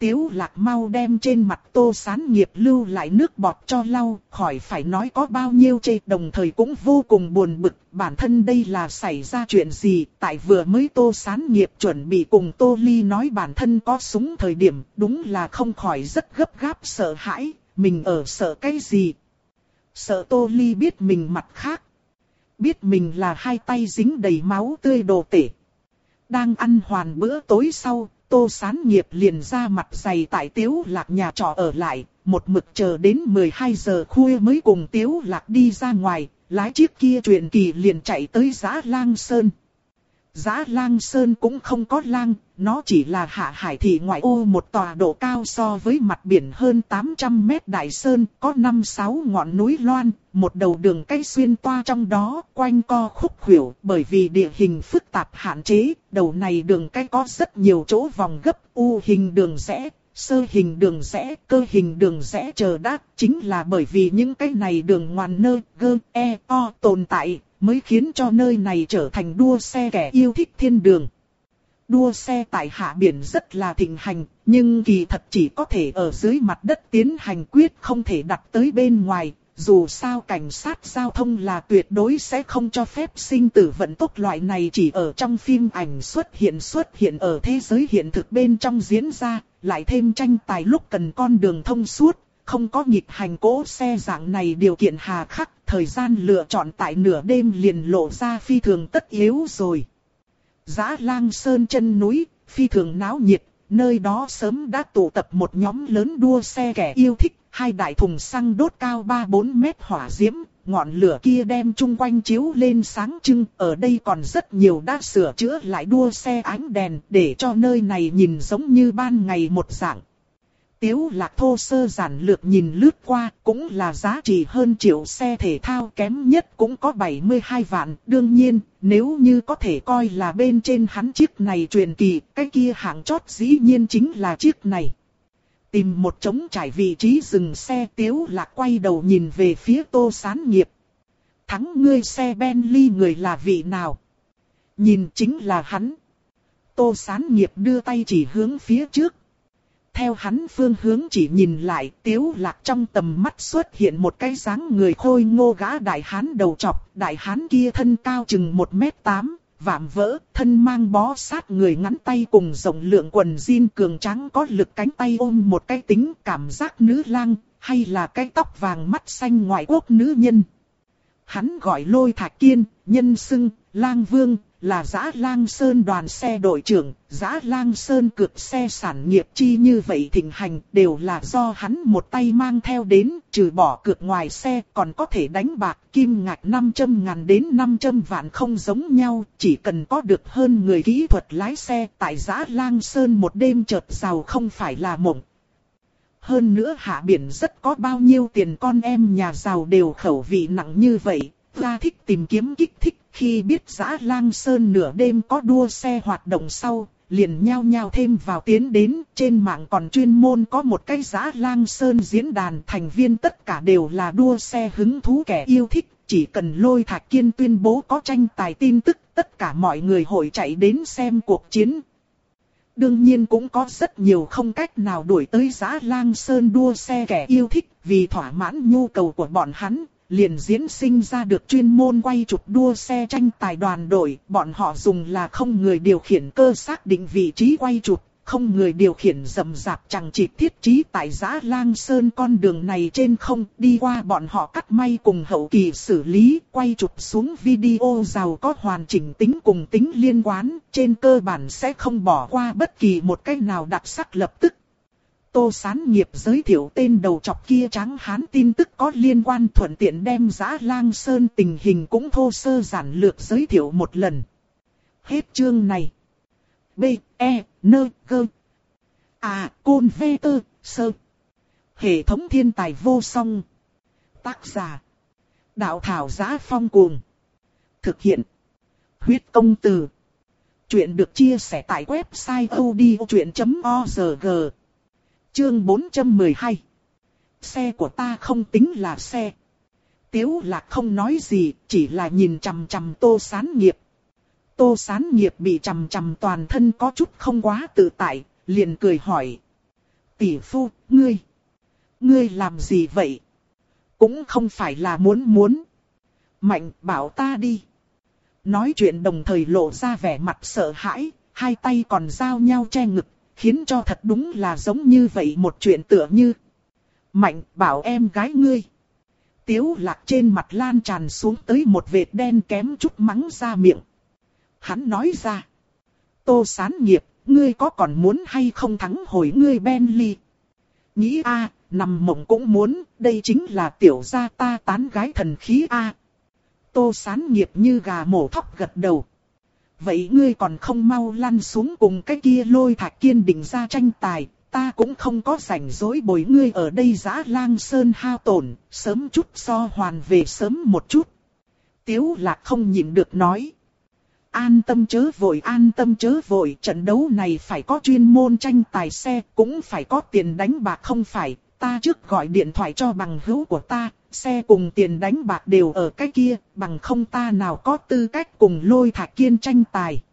Tiếu lạc mau đem trên mặt tô sán nghiệp lưu lại nước bọt cho lau, khỏi phải nói có bao nhiêu chê đồng thời cũng vô cùng buồn bực, bản thân đây là xảy ra chuyện gì, tại vừa mới tô sán nghiệp chuẩn bị cùng tô ly nói bản thân có súng thời điểm, đúng là không khỏi rất gấp gáp sợ hãi, mình ở sợ cái gì. Sợ tô ly biết mình mặt khác, biết mình là hai tay dính đầy máu tươi đồ tể. Đang ăn hoàn bữa tối sau, Tô Sán Nghiệp liền ra mặt dày tại Tiếu Lạc nhà trọ ở lại, một mực chờ đến 12 giờ khuya mới cùng Tiếu Lạc đi ra ngoài, lái chiếc kia truyền kỳ liền chạy tới giã lang sơn. Giá lang sơn cũng không có lang, nó chỉ là hạ hải thị ngoại ô một tòa độ cao so với mặt biển hơn 800 mét đại sơn, có 5-6 ngọn núi loan, một đầu đường cây xuyên toa trong đó, quanh co khúc khuỷu, bởi vì địa hình phức tạp hạn chế, đầu này đường cây có rất nhiều chỗ vòng gấp, u hình đường rẽ, sơ hình đường rẽ, cơ hình đường rẽ chờ đắc, chính là bởi vì những cái này đường ngoằn nơ, gơ, e, o tồn tại, mới khiến cho nơi này trở thành đua xe kẻ yêu thích thiên đường. Đua xe tại hạ biển rất là thịnh hành, nhưng kỳ thật chỉ có thể ở dưới mặt đất tiến hành quyết không thể đặt tới bên ngoài. Dù sao cảnh sát giao thông là tuyệt đối sẽ không cho phép sinh tử vận tốc loại này chỉ ở trong phim ảnh xuất hiện xuất hiện ở thế giới hiện thực bên trong diễn ra, lại thêm tranh tài lúc cần con đường thông suốt, không có nhịp hành cố xe dạng này điều kiện hà khắc, thời gian lựa chọn tại nửa đêm liền lộ ra phi thường tất yếu rồi. Giá lang sơn chân núi, phi thường náo nhiệt, nơi đó sớm đã tụ tập một nhóm lớn đua xe kẻ yêu thích, hai đại thùng xăng đốt cao 3-4 mét hỏa diễm, ngọn lửa kia đem chung quanh chiếu lên sáng trưng, ở đây còn rất nhiều đã sửa chữa lại đua xe ánh đèn, để cho nơi này nhìn giống như ban ngày một dạng. Tiếu lạc thô sơ giản lược nhìn lướt qua, cũng là giá trị hơn triệu xe thể thao kém nhất cũng có 72 vạn. Đương nhiên, nếu như có thể coi là bên trên hắn chiếc này truyền kỳ, cái kia hạng chót dĩ nhiên chính là chiếc này. Tìm một trống trải vị trí dừng xe tiếu lạc quay đầu nhìn về phía tô sán nghiệp. Thắng ngươi xe Bentley người là vị nào? Nhìn chính là hắn. Tô sán nghiệp đưa tay chỉ hướng phía trước theo hắn phương hướng chỉ nhìn lại, tiếu lạc trong tầm mắt xuất hiện một cái dáng người khôi ngô gã đại hán đầu trọc, đại hán kia thân cao chừng 1 mét 8, vạm vỡ, thân mang bó sát người ngắn tay cùng rộng lượng quần jean cường trắng có lực cánh tay ôm một cái tính cảm giác nữ lang, hay là cái tóc vàng mắt xanh ngoại quốc nữ nhân. Hắn gọi lôi thạch kiên, nhân sưng lang vương, là giã lang sơn đoàn xe đội trưởng, giã lang sơn cược xe sản nghiệp chi như vậy thịnh hành đều là do hắn một tay mang theo đến, trừ bỏ cược ngoài xe còn có thể đánh bạc kim ngạch 500 ngàn đến 500 vạn không giống nhau, chỉ cần có được hơn người kỹ thuật lái xe tại giã lang sơn một đêm chợt giàu không phải là mộng. Hơn nữa hạ biển rất có bao nhiêu tiền con em nhà giàu đều khẩu vị nặng như vậy, ra thích tìm kiếm kích thích khi biết giã lang sơn nửa đêm có đua xe hoạt động sau, liền nhao nhao thêm vào tiến đến, trên mạng còn chuyên môn có một cái giã lang sơn diễn đàn thành viên tất cả đều là đua xe hứng thú kẻ yêu thích, chỉ cần lôi thạch kiên tuyên bố có tranh tài tin tức, tất cả mọi người hội chạy đến xem cuộc chiến. Đương nhiên cũng có rất nhiều không cách nào đuổi tới giã lang sơn đua xe kẻ yêu thích, vì thỏa mãn nhu cầu của bọn hắn, liền diễn sinh ra được chuyên môn quay chụp đua xe tranh tài đoàn đội, bọn họ dùng là không người điều khiển cơ xác định vị trí quay chụp, không người điều khiển rầm rạp chẳng chỉ thiết trí tại giã lang sơn con đường này trên không, đi qua bọn họ cắt may cùng hậu kỳ xử lý, quay chụp xuống video giàu có hoàn chỉnh tính cùng tính liên quan, trên cơ bản sẽ không bỏ qua bất kỳ một cách nào đặc sắc lập tức. Tô Sán Nghiệp giới thiệu tên đầu chọc kia trắng hán tin tức có liên quan thuận tiện đem giã lang sơn tình hình cũng thô sơ giản lược giới thiệu một lần. Hết chương này. B, E, N, G. À, Côn V, T, Sơ. Hệ thống thiên tài vô song. Tác giả. Đạo thảo giá phong cuồng. Thực hiện. Huyết công từ. Chuyện được chia sẻ tại website odchuyện.org. Chương 412 Xe của ta không tính là xe. Tiếu lạc không nói gì, chỉ là nhìn chằm chằm tô sán nghiệp. Tô sán nghiệp bị chằm chằm toàn thân có chút không quá tự tại, liền cười hỏi. Tỷ phu, ngươi, ngươi làm gì vậy? Cũng không phải là muốn muốn. Mạnh bảo ta đi. Nói chuyện đồng thời lộ ra vẻ mặt sợ hãi, hai tay còn giao nhau che ngực, khiến cho thật đúng là giống như vậy một chuyện tựa như. Mạnh bảo em gái ngươi. Tiếu lạc trên mặt lan tràn xuống tới một vệt đen kém chút mắng ra miệng. Hắn nói ra. Tô sán nghiệp, ngươi có còn muốn hay không thắng hồi ngươi Bentley? Nghĩ a nằm mộng cũng muốn, đây chính là tiểu gia ta tán gái thần khí a Tô sán nghiệp như gà mổ thóc gật đầu vậy ngươi còn không mau lăn xuống cùng cái kia lôi thạch kiên định ra tranh tài, ta cũng không có rảnh rỗi bồi ngươi ở đây giã lang sơn hao tổn, sớm chút so hoàn về sớm một chút. Tiếu lạc không nhịn được nói. An tâm chớ vội an tâm chớ vội trận đấu này phải có chuyên môn tranh tài xe cũng phải có tiền đánh bạc không phải ta trước gọi điện thoại cho bằng hữu của ta, xe cùng tiền đánh bạc đều ở cái kia, bằng không ta nào có tư cách cùng lôi thạc kiên tranh tài.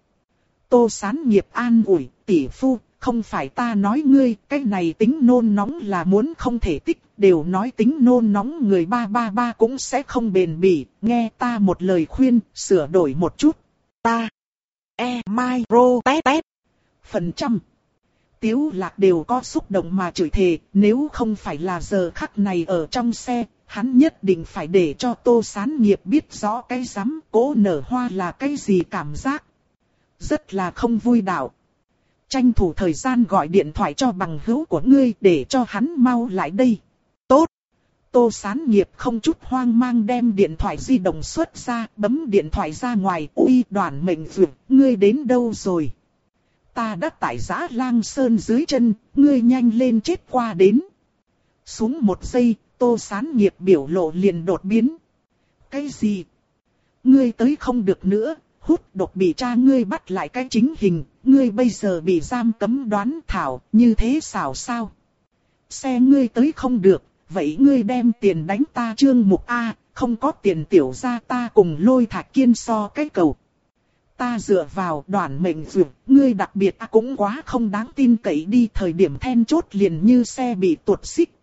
Tô sán nghiệp an ủi, tỷ phu, không phải ta nói ngươi, cái này tính nôn nóng là muốn không thể tích, đều nói tính nôn nóng người ba ba ba cũng sẽ không bền bỉ, nghe ta một lời khuyên, sửa đổi một chút ta. E mai rô tét tét. Phần trăm. Tiếu lạc đều có xúc động mà chửi thề, nếu không phải là giờ khắc này ở trong xe, hắn nhất định phải để cho tô sán nghiệp biết rõ cái rắm cố nở hoa là cái gì cảm giác. Rất là không vui đạo. Tranh thủ thời gian gọi điện thoại cho bằng hữu của ngươi để cho hắn mau lại đây. Tốt. Tô sán nghiệp không chút hoang mang đem điện thoại di động xuất ra, bấm điện thoại ra ngoài, uy đoàn mệnh vượt, ngươi đến đâu rồi? Ta đã tại giã lang sơn dưới chân, ngươi nhanh lên chết qua đến. Xuống một giây, tô sán nghiệp biểu lộ liền đột biến. Cái gì? Ngươi tới không được nữa, hút đột bị cha ngươi bắt lại cái chính hình, ngươi bây giờ bị giam cấm đoán thảo, như thế xảo sao? Xe ngươi tới không được, vậy ngươi đem tiền đánh ta trương mục A, không có tiền tiểu ra ta cùng lôi thạch kiên so cái cầu. Ta dựa vào đoàn mệnh dược, ngươi đặc biệt à, cũng quá không đáng tin cậy đi thời điểm then chốt liền như xe bị tuột xích.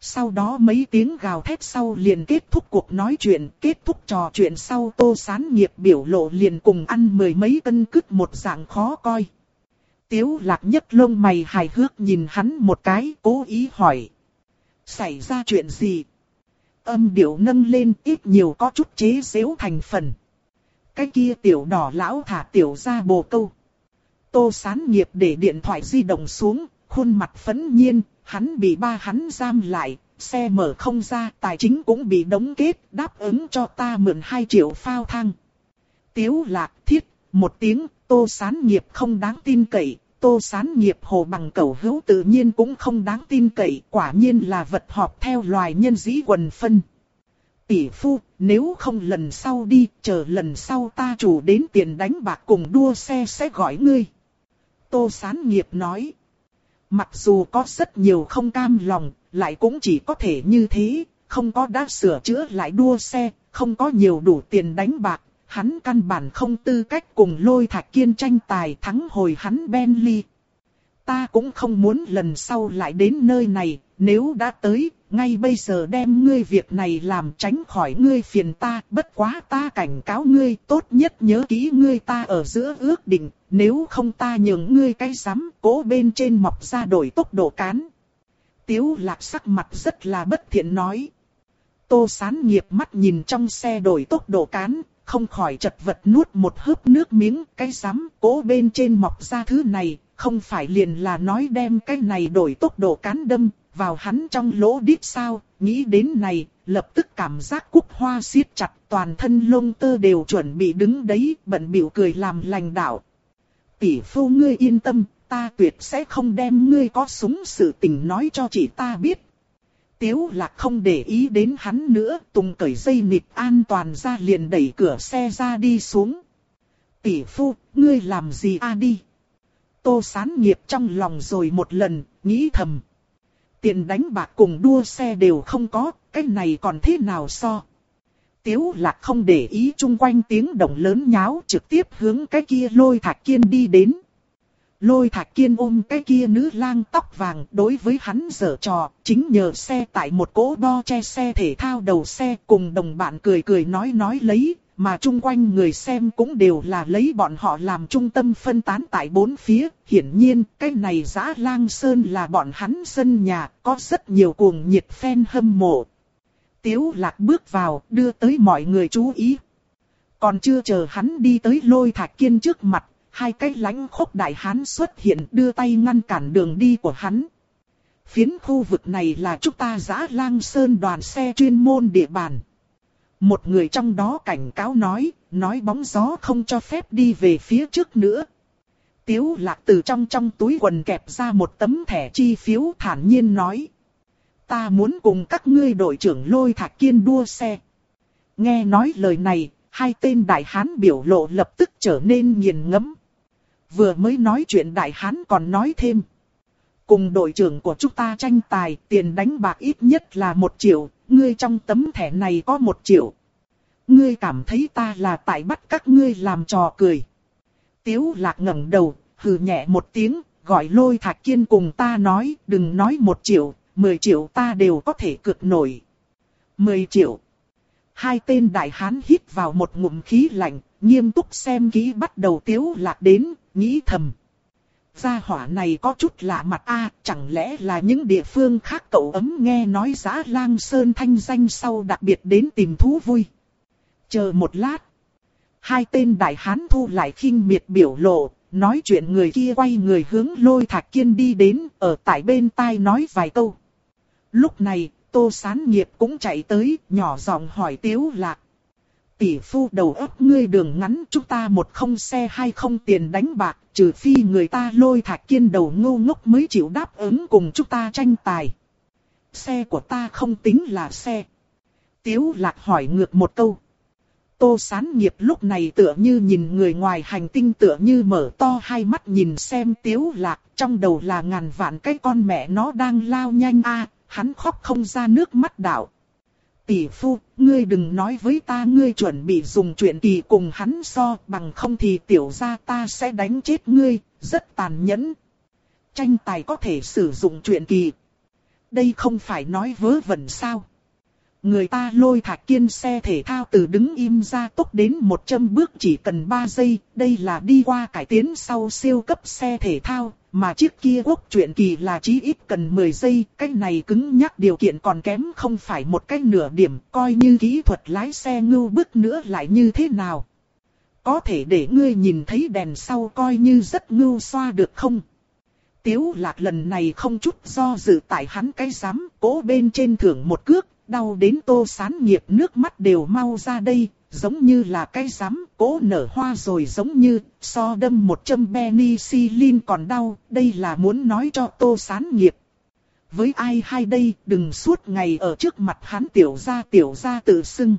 Sau đó mấy tiếng gào thét sau liền kết thúc cuộc nói chuyện, kết thúc trò chuyện sau tô sán nghiệp biểu lộ liền cùng ăn mười mấy cân cứt một dạng khó coi. Tiếu lạc nhất lông mày hài hước nhìn hắn một cái cố ý hỏi. Xảy ra chuyện gì? Âm điệu nâng lên ít nhiều có chút chế xếu thành phần. Cái kia tiểu đỏ lão thả tiểu ra bồ câu. Tô sán nghiệp để điện thoại di động xuống, khuôn mặt phấn nhiên, hắn bị ba hắn giam lại, xe mở không ra, tài chính cũng bị đóng kết, đáp ứng cho ta mượn 2 triệu phao thang. Tiếu lạc thiết, một tiếng, tô sán nghiệp không đáng tin cậy, tô sán nghiệp hồ bằng cầu hữu tự nhiên cũng không đáng tin cậy, quả nhiên là vật họp theo loài nhân dĩ quần phân. Tỷ phu, nếu không lần sau đi, chờ lần sau ta chủ đến tiền đánh bạc cùng đua xe sẽ gọi ngươi. Tô sán nghiệp nói. Mặc dù có rất nhiều không cam lòng, lại cũng chỉ có thể như thế, không có đã sửa chữa lại đua xe, không có nhiều đủ tiền đánh bạc, hắn căn bản không tư cách cùng lôi thạch kiên tranh tài thắng hồi hắn Bentley. Ta cũng không muốn lần sau lại đến nơi này, nếu đã tới, ngay bây giờ đem ngươi việc này làm tránh khỏi ngươi phiền ta, bất quá ta cảnh cáo ngươi, tốt nhất nhớ kỹ ngươi ta ở giữa ước định, nếu không ta nhường ngươi cái sắm, cố bên trên mọc ra đổi tốc độ cán. Tiếu lạc sắc mặt rất là bất thiện nói. Tô sán nghiệp mắt nhìn trong xe đổi tốc độ cán, không khỏi chật vật nuốt một hớp nước miếng, cái rắm cố bên trên mọc ra thứ này, không phải liền là nói đem cái này đổi tốc độ cán đâm, vào hắn trong lỗ đít sao, nghĩ đến này, lập tức cảm giác cúc hoa siết chặt toàn thân lông tơ đều chuẩn bị đứng đấy, bận biểu cười làm lành đạo. Tỷ phu ngươi yên tâm, ta tuyệt sẽ không đem ngươi có súng sự tình nói cho chị ta biết. Tiếu lạc không để ý đến hắn nữa, tùng cởi dây nịt an toàn ra liền đẩy cửa xe ra đi xuống. Tỷ phu, ngươi làm gì a đi? Tô sán nghiệp trong lòng rồi một lần, nghĩ thầm. Tiền đánh bạc cùng đua xe đều không có, cái này còn thế nào so? Tiếu lạc không để ý chung quanh tiếng động lớn nháo trực tiếp hướng cái kia lôi thạch kiên đi đến. Lôi thạch kiên ôm cái kia nữ lang tóc vàng đối với hắn dở trò, chính nhờ xe tại một cỗ đo che xe thể thao đầu xe cùng đồng bạn cười cười nói nói lấy, mà chung quanh người xem cũng đều là lấy bọn họ làm trung tâm phân tán tại bốn phía. Hiển nhiên, cái này giã lang sơn là bọn hắn sân nhà, có rất nhiều cuồng nhiệt fan hâm mộ. Tiếu lạc bước vào, đưa tới mọi người chú ý. Còn chưa chờ hắn đi tới lôi thạch kiên trước mặt, hai cái lãnh khốc đại hán xuất hiện đưa tay ngăn cản đường đi của hắn. Phiến khu vực này là chúng ta giã lang sơn đoàn xe chuyên môn địa bàn. Một người trong đó cảnh cáo nói, nói bóng gió không cho phép đi về phía trước nữa. Tiếu lạc từ trong trong túi quần kẹp ra một tấm thẻ chi phiếu thản nhiên nói. Ta muốn cùng các ngươi đội trưởng lôi thạc kiên đua xe. Nghe nói lời này, hai tên đại hán biểu lộ lập tức trở nên nghiền ngẫm. Vừa mới nói chuyện đại hán còn nói thêm. Cùng đội trưởng của chúng ta tranh tài, tiền đánh bạc ít nhất là một triệu, ngươi trong tấm thẻ này có một triệu. Ngươi cảm thấy ta là tại bắt các ngươi làm trò cười. Tiếu lạc ngẩng đầu, hừ nhẹ một tiếng, gọi lôi thạch kiên cùng ta nói, đừng nói một triệu, mười triệu ta đều có thể cược nổi. Mười triệu. Hai tên đại hán hít vào một ngụm khí lạnh, nghiêm túc xem kỹ bắt đầu tiếu lạc đến, nghĩ thầm. Gia hỏa này có chút lạ mặt a, chẳng lẽ là những địa phương khác cậu ấm nghe nói giá lang sơn thanh danh sau đặc biệt đến tìm thú vui. Chờ một lát. Hai tên đại hán thu lại khinh miệt biểu lộ, nói chuyện người kia quay người hướng lôi thạch kiên đi đến, ở tại bên tai nói vài câu. Lúc này, tô sán nghiệp cũng chạy tới, nhỏ giọng hỏi tiếu lạc. Tỷ phu đầu óc ngươi đường ngắn chúng ta một không xe hay không tiền đánh bạc, trừ phi người ta lôi thạch kiên đầu ngu ngốc mới chịu đáp ứng cùng chúng ta tranh tài. Xe của ta không tính là xe. Tiếu lạc hỏi ngược một câu. Tô sán nghiệp lúc này tựa như nhìn người ngoài hành tinh tựa như mở to hai mắt nhìn xem tiếu lạc, trong đầu là ngàn vạn cái con mẹ nó đang lao nhanh a hắn khóc không ra nước mắt đảo. Tỷ phu, ngươi đừng nói với ta ngươi chuẩn bị dùng chuyện kỳ cùng hắn so, bằng không thì tiểu gia ta sẽ đánh chết ngươi, rất tàn nhẫn. Tranh tài có thể sử dụng chuyện kỳ. Đây không phải nói vớ vẩn sao. Người ta lôi thạch kiên xe thể thao từ đứng im ra tốc đến 100 bước chỉ cần 3 giây, đây là đi qua cải tiến sau siêu cấp xe thể thao, mà chiếc kia quốc truyện kỳ là chí ít cần 10 giây, cái này cứng nhắc điều kiện còn kém không phải một cái nửa điểm, coi như kỹ thuật lái xe ngưu bước nữa lại như thế nào. Có thể để ngươi nhìn thấy đèn sau coi như rất ngưu xoa được không? Tiếu lạc lần này không chút do dự tại hắn cái giám, cố bên trên thưởng một cước, đau đến tô sán nghiệp nước mắt đều mau ra đây, giống như là cái rắm cố nở hoa rồi giống như so đâm một châm penicillin còn đau, đây là muốn nói cho tô sán nghiệp. Với ai hay đây đừng suốt ngày ở trước mặt hắn tiểu gia tiểu gia tự xưng.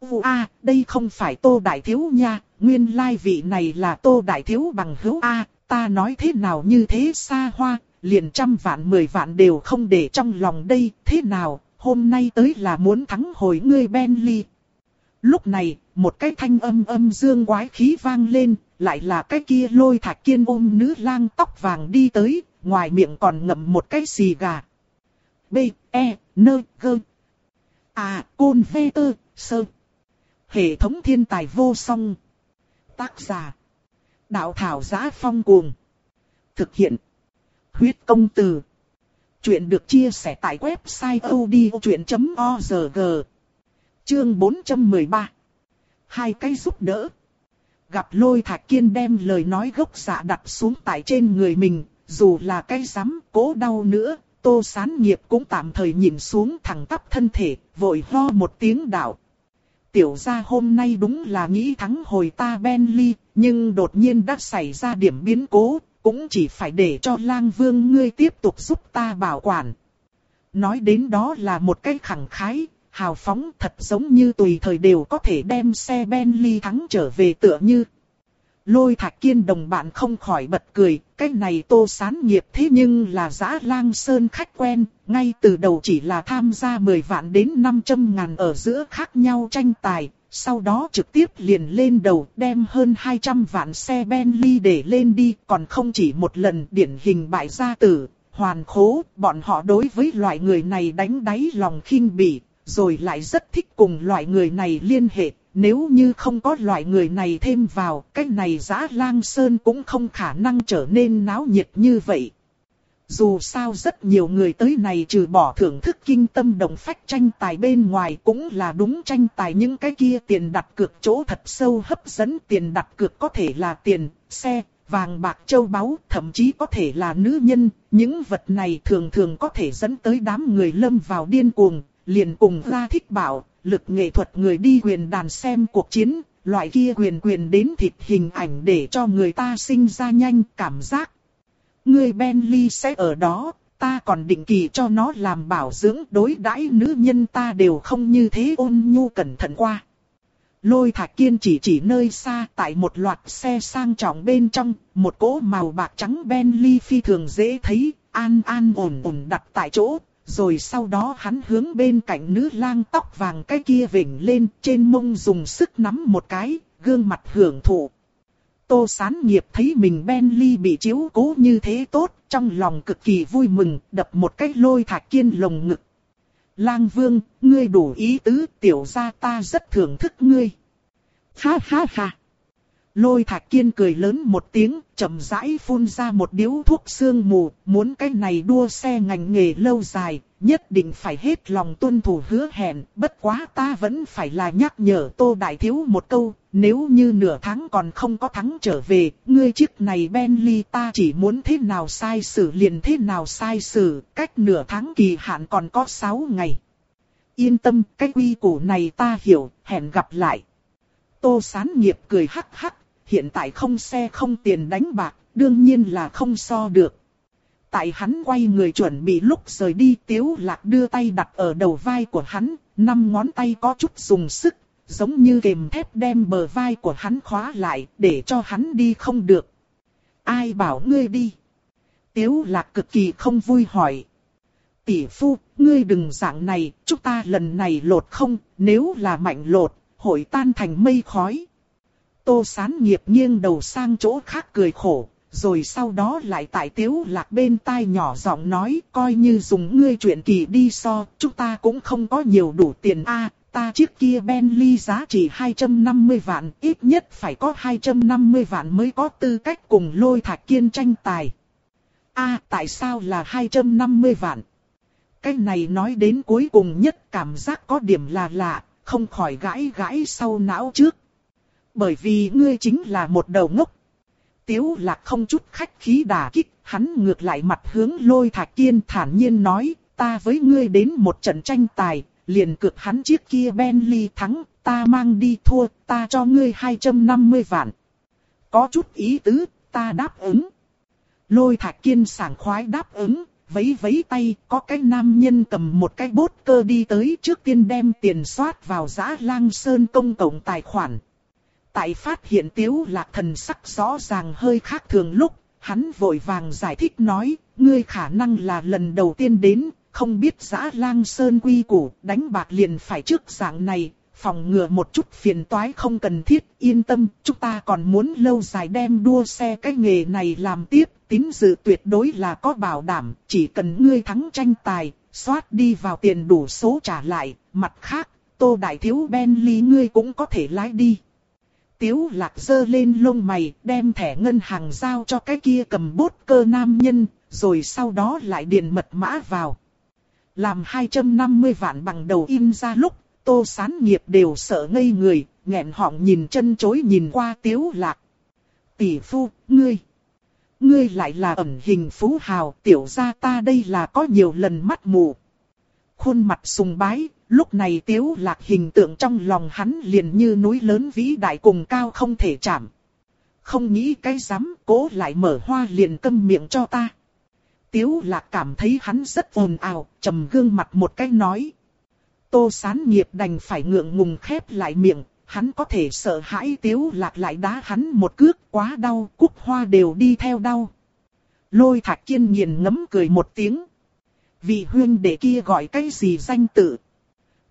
U a, đây không phải tô đại thiếu nha, nguyên lai vị này là tô đại thiếu bằng hữu a, ta nói thế nào như thế xa hoa, liền trăm vạn mười vạn đều không để trong lòng đây, thế nào, hôm nay tới là muốn thắng hồi ngươi Bentley. Lúc này, một cái thanh âm âm dương quái khí vang lên, lại là cái kia lôi thạch kiên ôm nữ lang tóc vàng đi tới, ngoài miệng còn ngậm một cái xì gà. B, E, N, G. À, Côn Vê Tơ, Sơ. Hệ thống thiên tài vô song. Tác giả. Đạo thảo giá phong cuồng. Thực hiện. Huyết công từ. Chuyện được chia sẻ tại website odchuyện.org. Chương 413. Hai cây giúp đỡ. Gặp lôi thạch kiên đem lời nói gốc dạ đặt xuống tại trên người mình, dù là cây rắm cố đau nữa, tô sán nghiệp cũng tạm thời nhìn xuống thẳng tắp thân thể, vội ho một tiếng đạo. Tiểu gia hôm nay đúng là nghĩ thắng hồi ta Benly, nhưng đột nhiên đã xảy ra điểm biến cố, cũng chỉ phải để cho lang vương ngươi tiếp tục giúp ta bảo quản. Nói đến đó là một cái khẳng khái, hào phóng thật giống như tùy thời đều có thể đem xe Bentley thắng trở về tựa như. Lôi thạch kiên đồng bạn không khỏi bật cười, cái này tô sán nghiệp thế nhưng là giã lang sơn khách quen, ngay từ đầu chỉ là tham gia 10 vạn đến 500 ngàn ở giữa khác nhau tranh tài, sau đó trực tiếp liền lên đầu đem hơn 200 vạn xe Bentley để lên đi, còn không chỉ một lần điển hình bại gia tử, hoàn khố, bọn họ đối với loại người này đánh đáy lòng khinh bỉ, rồi lại rất thích cùng loại người này liên hệ, nếu như không có loại người này thêm vào, cái này giã lang sơn cũng không khả năng trở nên náo nhiệt như vậy. Dù sao rất nhiều người tới này trừ bỏ thưởng thức kinh tâm đồng phách tranh tài bên ngoài cũng là đúng tranh tài những cái kia tiền đặt cược chỗ thật sâu hấp dẫn tiền đặt cược có thể là tiền, xe, vàng bạc châu báu, thậm chí có thể là nữ nhân, những vật này thường thường có thể dẫn tới đám người lâm vào điên cuồng, liền cùng ra thích bảo, lực nghệ thuật người đi quyền đàn xem cuộc chiến, loại kia quyền quyền đến thịt hình ảnh để cho người ta sinh ra nhanh cảm giác. Người Bentley sẽ ở đó, ta còn định kỳ cho nó làm bảo dưỡng đối đãi nữ nhân ta đều không như thế ôn nhu cẩn thận qua. Lôi thạch kiên chỉ chỉ nơi xa tại một loạt xe sang trọng bên trong, một cỗ màu bạc trắng Bentley phi thường dễ thấy, an an ổn ổn đặt tại chỗ, rồi sau đó hắn hướng bên cạnh nữ lang tóc vàng cái kia vỉnh lên, trên mông dùng sức nắm một cái, gương mặt hưởng thụ. Tô sán nghiệp thấy mình Bentley bị chiếu cố như thế tốt, trong lòng cực kỳ vui mừng, đập một cái lôi thạch kiên lồng ngực. Lang vương, ngươi đủ ý tứ, tiểu gia ta rất thưởng thức ngươi. Ha ha ha. Lôi thạch kiên cười lớn một tiếng, chậm rãi phun ra một điếu thuốc sương mù, muốn cái này đua xe ngành nghề lâu dài, nhất định phải hết lòng tuân thủ hứa hẹn, bất quá ta vẫn phải là nhắc nhở Tô Đại Thiếu một câu, nếu như nửa tháng còn không có thắng trở về, ngươi chiếc này Bentley ta chỉ muốn thế nào sai xử liền thế nào sai xử, cách nửa tháng kỳ hạn còn có 6 ngày. Yên tâm, cái quy củ này ta hiểu, hẹn gặp lại. Tô Sán Nghiệp cười hắc hắc, hiện tại không xe không tiền đánh bạc, đương nhiên là không so được. Tại hắn quay người chuẩn bị lúc rời đi tiếu lạc đưa tay đặt ở đầu vai của hắn, năm ngón tay có chút dùng sức, giống như kềm thép đem bờ vai của hắn khóa lại để cho hắn đi không được. Ai bảo ngươi đi? Tiếu lạc cực kỳ không vui hỏi. Tỷ phu, ngươi đừng dạng này, chúng ta lần này lột không, nếu là mạnh lột, hội tan thành mây khói. Tô sán nghiệp nghiêng đầu sang chỗ khác cười khổ, rồi sau đó lại tại tiếu lạc bên tai nhỏ giọng nói coi như dùng ngươi chuyện kỳ đi so, chúng ta cũng không có nhiều đủ tiền a ta chiếc kia Bentley giá trị 250 vạn, ít nhất phải có 250 vạn mới có tư cách cùng lôi thạch kiên tranh tài. a tại sao là 250 vạn? Cái này nói đến cuối cùng nhất cảm giác có điểm là lạ, không khỏi gãi gãi sau não trước. Bởi vì ngươi chính là một đầu ngốc. Tiếu lạc không chút khách khí đả kích, hắn ngược lại mặt hướng lôi thạch kiên thản nhiên nói, ta với ngươi đến một trận tranh tài, liền cược hắn chiếc kia Bentley thắng, ta mang đi thua, ta cho ngươi 250 vạn. Có chút ý tứ, ta đáp ứng. Lôi thạch kiên sảng khoái đáp ứng, vấy vấy tay, có cái nam nhân cầm một cái bốt cơ đi tới trước tiên đem tiền soát vào giã lang sơn công cộng tài khoản. Tại phát hiện tiếu lạc thần sắc rõ ràng hơi khác thường lúc, hắn vội vàng giải thích nói, ngươi khả năng là lần đầu tiên đến, không biết giã lang sơn quy củ, đánh bạc liền phải trước dạng này, phòng ngừa một chút phiền toái không cần thiết, yên tâm, chúng ta còn muốn lâu dài đem đua xe cái nghề này làm tiếp, tín dự tuyệt đối là có bảo đảm, chỉ cần ngươi thắng tranh tài, xoát đi vào tiền đủ số trả lại, mặt khác, tô đại thiếu Bentley ngươi cũng có thể lái đi. Tiếu lạc dơ lên lông mày, đem thẻ ngân hàng giao cho cái kia cầm bút cơ nam nhân, rồi sau đó lại điền mật mã vào. Làm 250 vạn bằng đầu in ra lúc, tô sán nghiệp đều sợ ngây người, nghẹn họng nhìn chân chối nhìn qua tiếu lạc. Tỷ phu, ngươi. Ngươi lại là ẩn hình phú hào, tiểu gia ta đây là có nhiều lần mắt mù. Khuôn mặt sùng bái, lúc này tiếu lạc hình tượng trong lòng hắn liền như núi lớn vĩ đại cùng cao không thể chạm. Không nghĩ cái dám, cố lại mở hoa liền câm miệng cho ta. Tiếu lạc cảm thấy hắn rất ồn ào, trầm gương mặt một cái nói. Tô sán nghiệp đành phải ngượng ngùng khép lại miệng, hắn có thể sợ hãi tiếu lạc lại đá hắn một cước quá đau, cúc hoa đều đi theo đau. Lôi thạch kiên nghiền ngấm cười một tiếng. Vị huyên đệ kia gọi cái gì danh tự?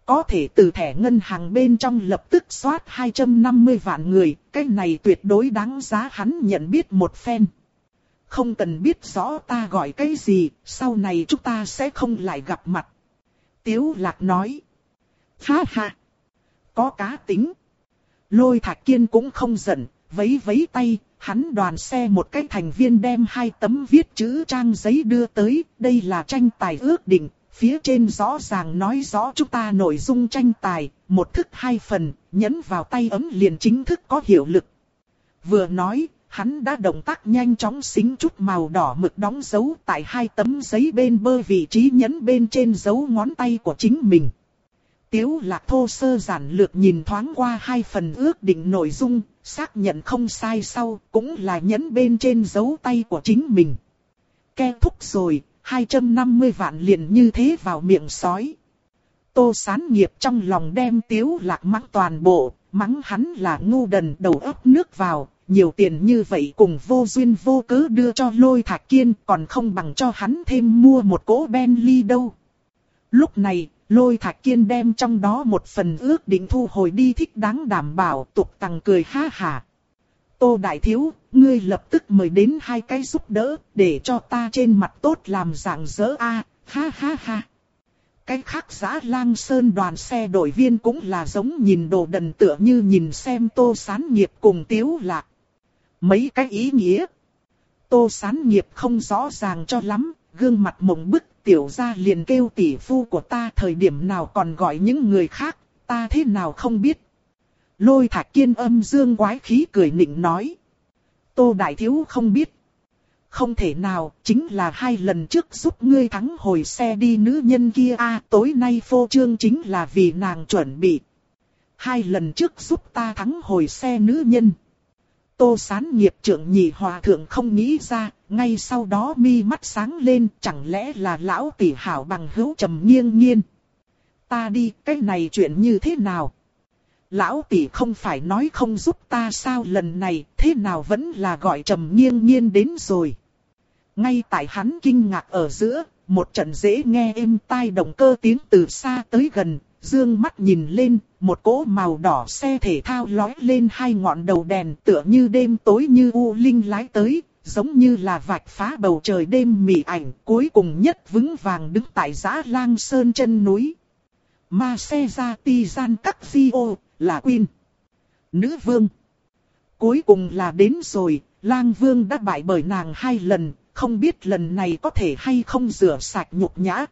Có thể từ thẻ ngân hàng bên trong lập tức soát 250 vạn người, cái này tuyệt đối đáng giá hắn nhận biết một phen. Không cần biết rõ ta gọi cái gì, sau này chúng ta sẽ không lại gặp mặt. Tiếu lạc nói. Ha ha. Có cá tính. Lôi Thạc kiên cũng không giận, vấy vấy tay, hắn đoàn xe một cái thành viên đem hai tấm viết chữ trang giấy đưa tới, đây là tranh tài ước định, phía trên rõ ràng nói rõ chúng ta nội dung tranh tài, một thức hai phần, nhấn vào tay ấm liền chính thức có hiệu lực. Vừa nói, hắn đã động tác nhanh chóng xính chút màu đỏ mực đóng dấu tại hai tấm giấy bên bơ vị trí nhấn bên trên dấu ngón tay của chính mình. Tiếu lạc thô sơ giản lược nhìn thoáng qua hai phần ước định nội dung, xác nhận không sai sau, cũng là nhấn bên trên dấu tay của chính mình. Ke thúc rồi, 250 vạn liền như thế vào miệng sói. Tô sán nghiệp trong lòng đem tiếu lạc mắng toàn bộ, mắng hắn là ngu đần đầu ấp nước vào, nhiều tiền như vậy cùng vô duyên vô cớ đưa cho lôi thạch kiên còn không bằng cho hắn thêm mua một cỗ Bentley đâu. Lúc này, lôi thạch kiên đem trong đó một phần ước định thu hồi đi thích đáng đảm bảo tục tăng cười ha hà. Tô Đại Thiếu, ngươi lập tức mời đến hai cái giúp đỡ, để cho ta trên mặt tốt làm dạng dỡ a ha ha ha. Cái khác giã lang sơn đoàn xe đội viên cũng là giống nhìn đồ đần tựa như nhìn xem tô sán nghiệp cùng tiếu lạc. Mấy cái ý nghĩa. Tô sán nghiệp không rõ ràng cho lắm, gương mặt mộng bức tiểu ra liền kêu tỷ phu của ta thời điểm nào còn gọi những người khác, ta thế nào không biết. Lôi thạch kiên âm dương quái khí cười nịnh nói. Tô Đại Thiếu không biết. Không thể nào, chính là hai lần trước giúp ngươi thắng hồi xe đi nữ nhân kia a tối nay phô trương chính là vì nàng chuẩn bị. Hai lần trước giúp ta thắng hồi xe nữ nhân. Tô sán nghiệp trưởng nhị hòa thượng không nghĩ ra, ngay sau đó mi mắt sáng lên, chẳng lẽ là lão tỷ hảo bằng hữu trầm nghiêng nghiêng. Ta đi, cái này chuyện như thế nào? Lão tỷ không phải nói không giúp ta sao lần này, thế nào vẫn là gọi trầm nghiêng nghiêng đến rồi. Ngay tại hắn kinh ngạc ở giữa, một trận dễ nghe êm tai động cơ tiếng từ xa tới gần, dương mắt nhìn lên, một cỗ màu đỏ xe thể thao lói lên hai ngọn đầu đèn tựa như đêm tối như u linh lái tới, giống như là vạch phá bầu trời đêm mị ảnh, cuối cùng nhất vững vàng đứng tại giã lang sơn chân núi. Ma xe ra ti gian các di ô, là Quyên. Nữ vương. Cuối cùng là đến rồi, lang vương đã bại bởi nàng hai lần, không biết lần này có thể hay không rửa sạch nhục nhã.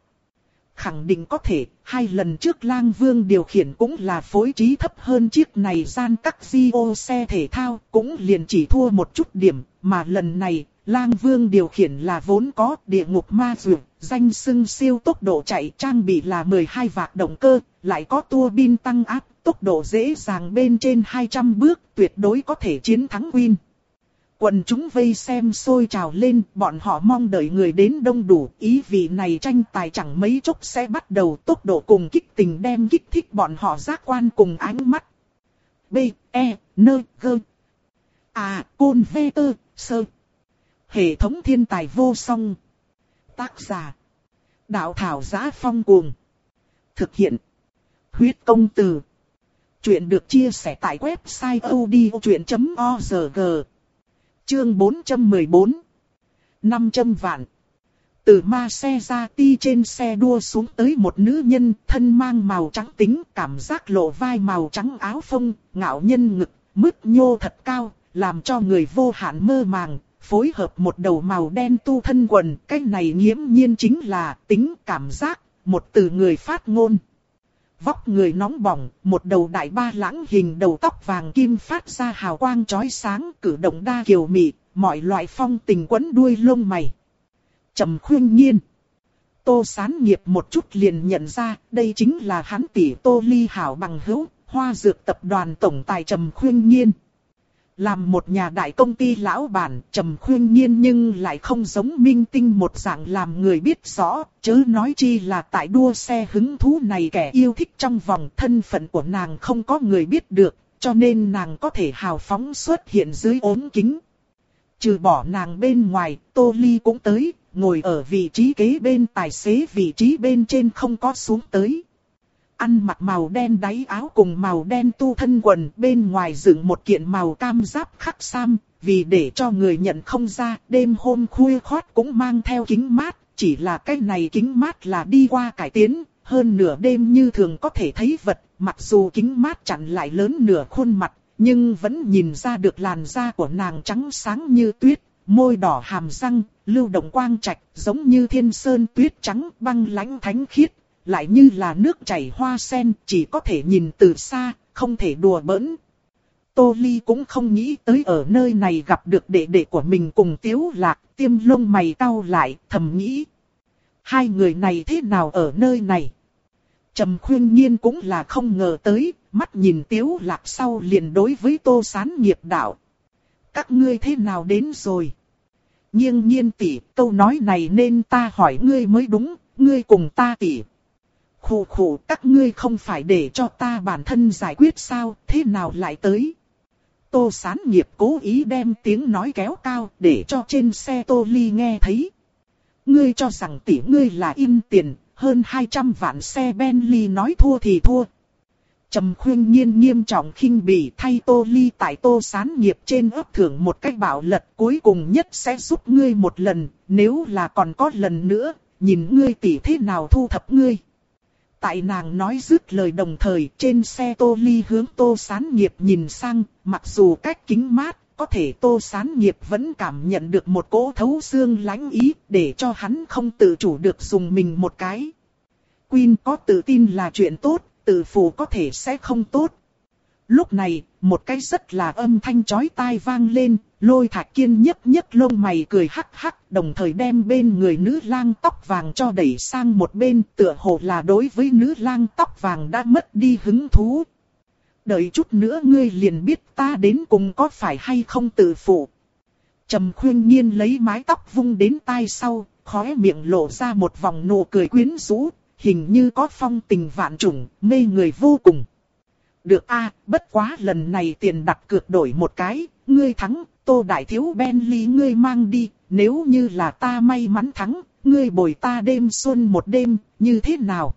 Khẳng định có thể, hai lần trước lang vương điều khiển cũng là phối trí thấp hơn chiếc này gian các di ô xe thể thao, cũng liền chỉ thua một chút điểm, mà lần này, lang vương điều khiển là vốn có địa ngục ma dược, danh sưng siêu tốc độ chạy trang bị là 12 vạc động cơ, lại có tua bin tăng áp, tốc độ dễ dàng bên trên 200 bước, tuyệt đối có thể chiến thắng Win. Quần chúng vây xem sôi trào lên, bọn họ mong đợi người đến đông đủ, ý vị này tranh tài chẳng mấy chốc sẽ bắt đầu tốc độ cùng kích tình đem kích thích bọn họ giác quan cùng ánh mắt. B, E, N, G. À, Côn V, T, Sơ. Hệ thống thiên tài vô song. Tác giả. Đạo thảo giá phong cuồng. Thực hiện. Huyết công từ. Chuyện được chia sẻ tại website odchuyện.org. Chương 414 500 vạn Từ ma xe ra ti trên xe đua xuống tới một nữ nhân thân mang màu trắng tính cảm giác lộ vai màu trắng áo phông, ngạo nhân ngực, mứt nhô thật cao, làm cho người vô hạn mơ màng, phối hợp một đầu màu đen tu thân quần, cái này nghiễm nhiên chính là tính cảm giác, một từ người phát ngôn. Vóc người nóng bỏng, một đầu đại ba lãng hình đầu tóc vàng kim phát ra hào quang chói sáng, cử động đa kiều mị, mọi loại phong tình quấn đuôi lông mày. Trầm khuyên nhiên. Tô sán nghiệp một chút liền nhận ra, đây chính là hắn tỷ Tô Ly Hảo bằng hữu, hoa dược tập đoàn tổng tài Trầm khuyên nhiên. Làm một nhà đại công ty lão bản, trầm khuyên nhiên nhưng lại không giống minh tinh một dạng làm người biết rõ, chớ nói chi là tại đua xe hứng thú này kẻ yêu thích trong vòng thân phận của nàng không có người biết được, cho nên nàng có thể hào phóng xuất hiện dưới ốm kính. Trừ bỏ nàng bên ngoài, Tô Ly cũng tới, ngồi ở vị trí kế bên tài xế vị trí bên trên không có xuống tới ăn mặc màu đen đáy áo cùng màu đen tu thân quần bên ngoài dựng một kiện màu cam giáp khắc sam, vì để cho người nhận không ra, đêm hôm khuya khót cũng mang theo kính mát, chỉ là cái này kính mát là đi qua cải tiến, hơn nửa đêm như thường có thể thấy vật, mặc dù kính mát chặn lại lớn nửa khuôn mặt, nhưng vẫn nhìn ra được làn da của nàng trắng sáng như tuyết, môi đỏ hàm răng, lưu động quang trạch, giống như thiên sơn tuyết trắng băng lãnh thánh khiết, lại như là nước chảy hoa sen, chỉ có thể nhìn từ xa, không thể đùa bỡn. Tô Ly cũng không nghĩ tới ở nơi này gặp được đệ đệ của mình cùng Tiếu Lạc, tiêm lông mày cau lại, thầm nghĩ. Hai người này thế nào ở nơi này? Trầm khuyên nhiên cũng là không ngờ tới, mắt nhìn tiếu lạc sau liền đối với tô sán nghiệp đạo. Các ngươi thế nào đến rồi? nhiên nhiên tỷ, câu nói này nên ta hỏi ngươi mới đúng, ngươi cùng ta tỷ. Khụ khụ, các ngươi không phải để cho ta bản thân giải quyết sao, thế nào lại tới? Tô sán nghiệp cố ý đem tiếng nói kéo cao để cho trên xe tô ly nghe thấy. Ngươi cho rằng tỷ ngươi là in tiền, hơn 200 vạn xe Bentley nói thua thì thua. Trầm khuyên nhiên nghiêm trọng khinh bỉ thay tô ly tại tô sán nghiệp trên ấp thưởng một cách bảo lật cuối cùng nhất sẽ giúp ngươi một lần, nếu là còn có lần nữa, nhìn ngươi tỷ thế nào thu thập ngươi. Tại nàng nói dứt lời đồng thời trên xe tô ly hướng tô sán nghiệp nhìn sang, mặc dù cách kính mát, có thể tô sán nghiệp vẫn cảm nhận được một cỗ thấu xương lãnh ý để cho hắn không tự chủ được dùng mình một cái. Queen có tự tin là chuyện tốt, tự phụ có thể sẽ không tốt. Lúc này, một cái rất là âm thanh chói tai vang lên, lôi thạch kiên nhấc nhấc lông mày cười hắc hắc, đồng thời đem bên người nữ lang tóc vàng cho đẩy sang một bên, tựa hồ là đối với nữ lang tóc vàng đã mất đi hứng thú. Đợi chút nữa ngươi liền biết ta đến cùng có phải hay không tự phụ. Trầm khuyên nhiên lấy mái tóc vung đến tai sau, khóe miệng lộ ra một vòng nụ cười quyến rũ, hình như có phong tình vạn trùng, mê người vô cùng. Được a, bất quá lần này tiền đặt cược đổi một cái, ngươi thắng, tô đại thiếu Bentley ngươi mang đi, nếu như là ta may mắn thắng, ngươi bồi ta đêm xuân một đêm, như thế nào?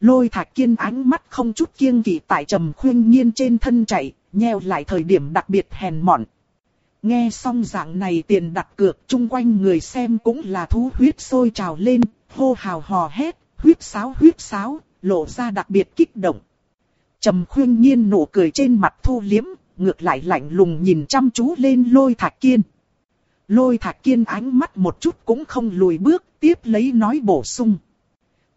Lôi thạch kiên ánh mắt không chút kiêng kỵ tại trầm khuyên nhiên trên thân chạy, nheo lại thời điểm đặc biệt hèn mọn. Nghe xong dạng này tiền đặt cược chung quanh người xem cũng là thú huyết sôi trào lên, hô hào hò hét, huyết sáo huyết sáo, lộ ra đặc biệt kích động. Trầm khuyên nhiên nụ cười trên mặt thu liếm, ngược lại lạnh lùng nhìn chăm chú lên lôi thạch kiên. Lôi thạch kiên ánh mắt một chút cũng không lùi bước, tiếp lấy nói bổ sung.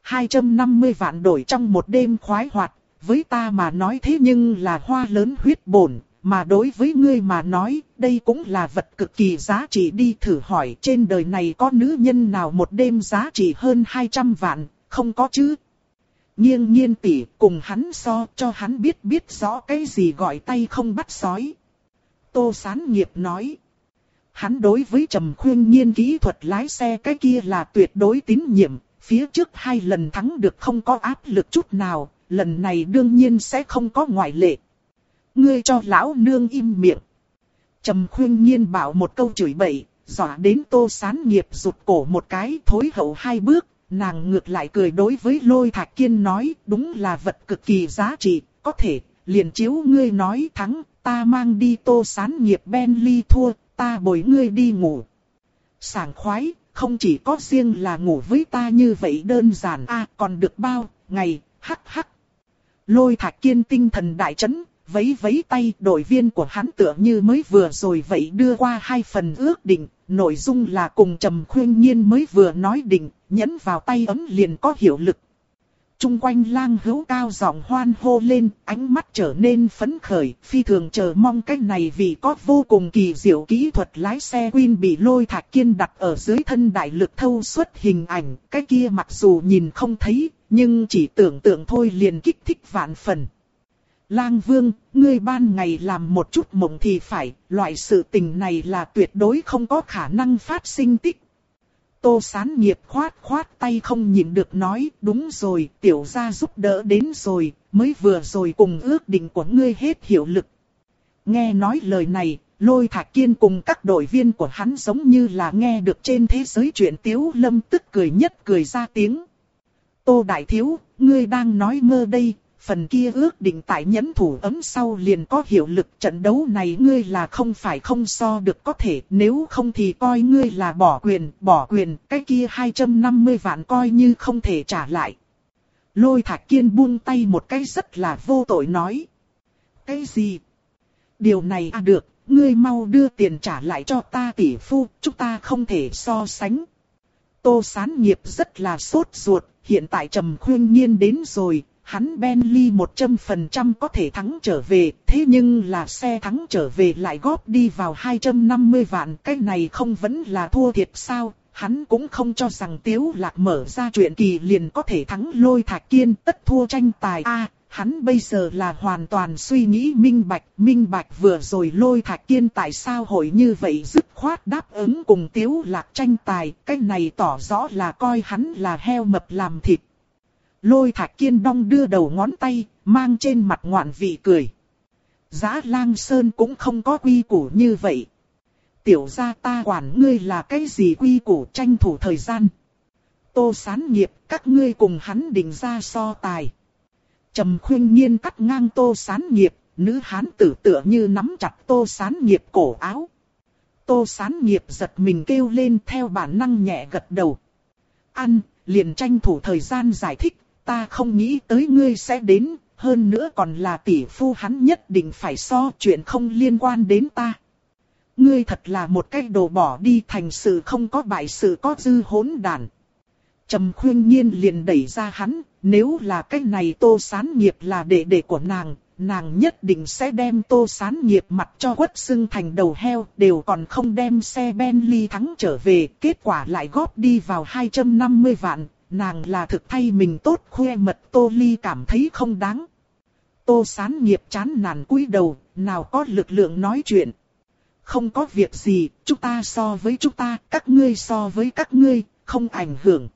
250 vạn đổi trong một đêm khoái hoạt, với ta mà nói thế nhưng là hoa lớn huyết bổn, mà đối với ngươi mà nói, đây cũng là vật cực kỳ giá trị đi thử hỏi trên đời này có nữ nhân nào một đêm giá trị hơn 200 vạn, không có chứ. Nghiêng nghiên tỉ cùng hắn so cho hắn biết biết rõ cái gì gọi tay không bắt sói. Tô sán nghiệp nói. Hắn đối với trầm khuyên nhiên kỹ thuật lái xe cái kia là tuyệt đối tín nhiệm, phía trước hai lần thắng được không có áp lực chút nào, lần này đương nhiên sẽ không có ngoại lệ. Ngươi cho lão nương im miệng. Trầm khuyên nhiên bảo một câu chửi bậy, dọa đến tô sán nghiệp rụt cổ một cái thối hậu hai bước, nàng ngược lại cười đối với lôi thạch kiên nói đúng là vật cực kỳ giá trị, có thể, liền chiếu ngươi nói thắng, ta mang đi tô sán nghiệp Bentley thua, ta bồi ngươi đi ngủ. Sảng khoái, không chỉ có riêng là ngủ với ta như vậy đơn giản a còn được bao, ngày, hắc hắc. Lôi thạch kiên tinh thần đại chấn, vấy vấy tay đội viên của hắn tựa như mới vừa rồi vậy đưa qua hai phần ước định, nội dung là cùng trầm khuyên nhiên mới vừa nói định, nhấn vào tay ấm liền có hiệu lực. Trung quanh lang hữu cao giọng hoan hô lên, ánh mắt trở nên phấn khởi, phi thường chờ mong cách này vì có vô cùng kỳ diệu kỹ thuật lái xe Queen bị lôi thạch kiên đặt ở dưới thân đại lực thâu suốt hình ảnh, cái kia mặc dù nhìn không thấy, nhưng chỉ tưởng tượng thôi liền kích thích vạn phần. Lang Vương, ngươi ban ngày làm một chút mộng thì phải, loại sự tình này là tuyệt đối không có khả năng phát sinh tích. Tô sán nghiệp khoát khoát tay không nhịn được nói, đúng rồi, tiểu gia giúp đỡ đến rồi, mới vừa rồi cùng ước định của ngươi hết hiệu lực. Nghe nói lời này, lôi Thạc kiên cùng các đội viên của hắn giống như là nghe được trên thế giới chuyện tiếu lâm tức cười nhất cười ra tiếng. Tô Đại Thiếu, ngươi đang nói mơ đây, phần kia ước định tại nhẫn thủ ấm sau liền có hiệu lực trận đấu này ngươi là không phải không so được có thể nếu không thì coi ngươi là bỏ quyền, bỏ quyền, cái kia 250 vạn coi như không thể trả lại. Lôi thạch kiên buông tay một cái rất là vô tội nói. Cái gì? Điều này à được, ngươi mau đưa tiền trả lại cho ta tỷ phu, chúng ta không thể so sánh. Tô sán nghiệp rất là sốt ruột, hiện tại trầm khuyên nhiên đến rồi, hắn Bentley 100% có thể thắng trở về, thế nhưng là xe thắng trở về lại góp đi vào 250 vạn, cái này không vẫn là thua thiệt sao, hắn cũng không cho rằng Tiếu Lạc mở ra chuyện kỳ liền có thể thắng lôi thạch kiên tất thua tranh tài. A hắn bây giờ là hoàn toàn suy nghĩ minh bạch, minh bạch vừa rồi lôi thạch kiên tại sao hội như vậy dứt khoát đáp ứng cùng tiếu lạc tranh tài, cái này tỏ rõ là coi hắn là heo mập làm thịt. Lôi thạch kiên đong đưa đầu ngón tay, mang trên mặt ngoạn vị cười. Giá lang sơn cũng không có quy củ như vậy. Tiểu gia ta quản ngươi là cái gì quy củ tranh thủ thời gian. Tô sán nghiệp, các ngươi cùng hắn định ra so tài. Trầm khuyên nhiên cắt ngang tô sán nghiệp, nữ hán tử tựa như nắm chặt tô sán nghiệp cổ áo. Tô sán nghiệp giật mình kêu lên theo bản năng nhẹ gật đầu. Ăn, liền tranh thủ thời gian giải thích, ta không nghĩ tới ngươi sẽ đến, hơn nữa còn là tỷ phu hắn nhất định phải so chuyện không liên quan đến ta. Ngươi thật là một cái đồ bỏ đi thành sự không có bại sự có dư hỗn đàn. Trầm khuyên nhiên liền đẩy ra hắn, nếu là cái này tô sán nghiệp là đệ đệ của nàng, nàng nhất định sẽ đem tô sán nghiệp mặt cho quất xưng thành đầu heo, đều còn không đem xe Bentley thắng trở về, kết quả lại góp đi vào 250 vạn, nàng là thực thay mình tốt khoe mật tô ly cảm thấy không đáng. Tô sán nghiệp chán nản cúi đầu, nào có lực lượng nói chuyện. Không có việc gì, chúng ta so với chúng ta, các ngươi so với các ngươi, không ảnh hưởng.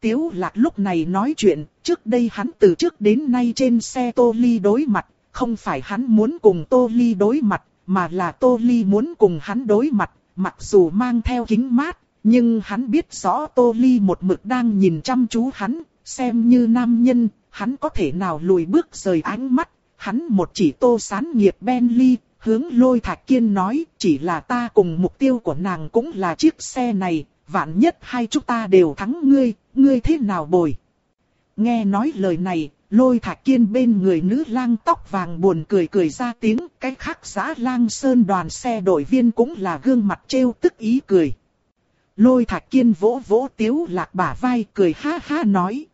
Tiếu lạc lúc này nói chuyện, trước đây hắn từ trước đến nay trên xe Tô Ly đối mặt, không phải hắn muốn cùng Tô Ly đối mặt, mà là Tô Ly muốn cùng hắn đối mặt, mặc dù mang theo kính mát, nhưng hắn biết rõ Tô Ly một mực đang nhìn chăm chú hắn, xem như nam nhân, hắn có thể nào lùi bước rời ánh mắt, hắn một chỉ Tô sán nghiệp Bentley, hướng lôi thạch kiên nói, chỉ là ta cùng mục tiêu của nàng cũng là chiếc xe này, vạn nhất hai chúng ta đều thắng ngươi, ngươi thế nào bồi. Nghe nói lời này, lôi thạch kiên bên người nữ lang tóc vàng buồn cười cười ra tiếng, cái khác giã lang sơn đoàn xe đội viên cũng là gương mặt trêu tức ý cười. Lôi thạch kiên vỗ vỗ tiếu lạc bả vai cười ha ha nói.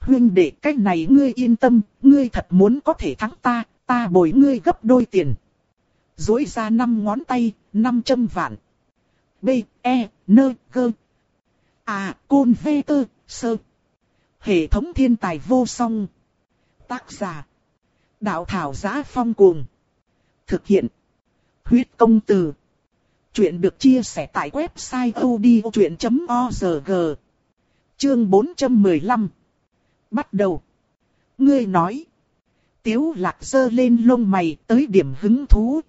huyên đệ cách này ngươi yên tâm, ngươi thật muốn có thể thắng ta, ta bồi ngươi gấp đôi tiền. Dối ra năm ngón tay, năm trăm vạn. B, E, N, G. À, Côn V, T, Sơ. Hệ thống thiên tài vô song. Tác giả. Đạo thảo giá phong cuồng. Thực hiện. Huyết công từ. Chuyện được chia sẻ tại website odchuyện.org. Chương 415. Bắt đầu. Ngươi nói. Tiếu lạc dơ lên lông mày tới điểm hứng thú.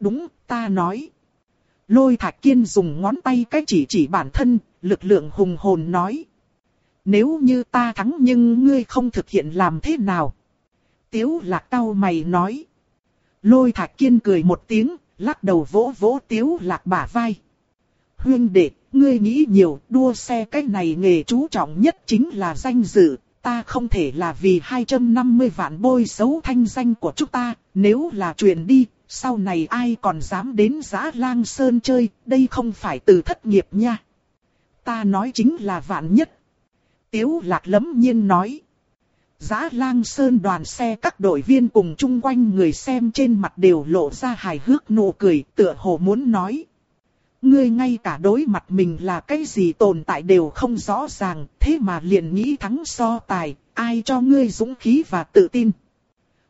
Đúng, ta nói. Lôi thạch kiên dùng ngón tay cái chỉ chỉ bản thân, lực lượng hùng hồn nói. Nếu như ta thắng nhưng ngươi không thực hiện làm thế nào? Tiếu lạc cao mày nói. Lôi thạch kiên cười một tiếng, lắc đầu vỗ vỗ tiếu lạc bả vai. Huyên đệ, ngươi nghĩ nhiều, đua xe cái này nghề chú trọng nhất chính là danh dự. Ta không thể là vì 250 vạn bôi xấu thanh danh của chúng ta, nếu là truyền đi, sau này ai còn dám đến giã lang sơn chơi, đây không phải từ thất nghiệp nha. Ta nói chính là vạn nhất. Tiếu lạc lấm nhiên nói. Giá lang sơn đoàn xe các đội viên cùng chung quanh người xem trên mặt đều lộ ra hài hước nụ cười tựa hồ muốn nói. Ngươi ngay cả đối mặt mình là cái gì tồn tại đều không rõ ràng, thế mà liền nghĩ thắng so tài, ai cho ngươi dũng khí và tự tin.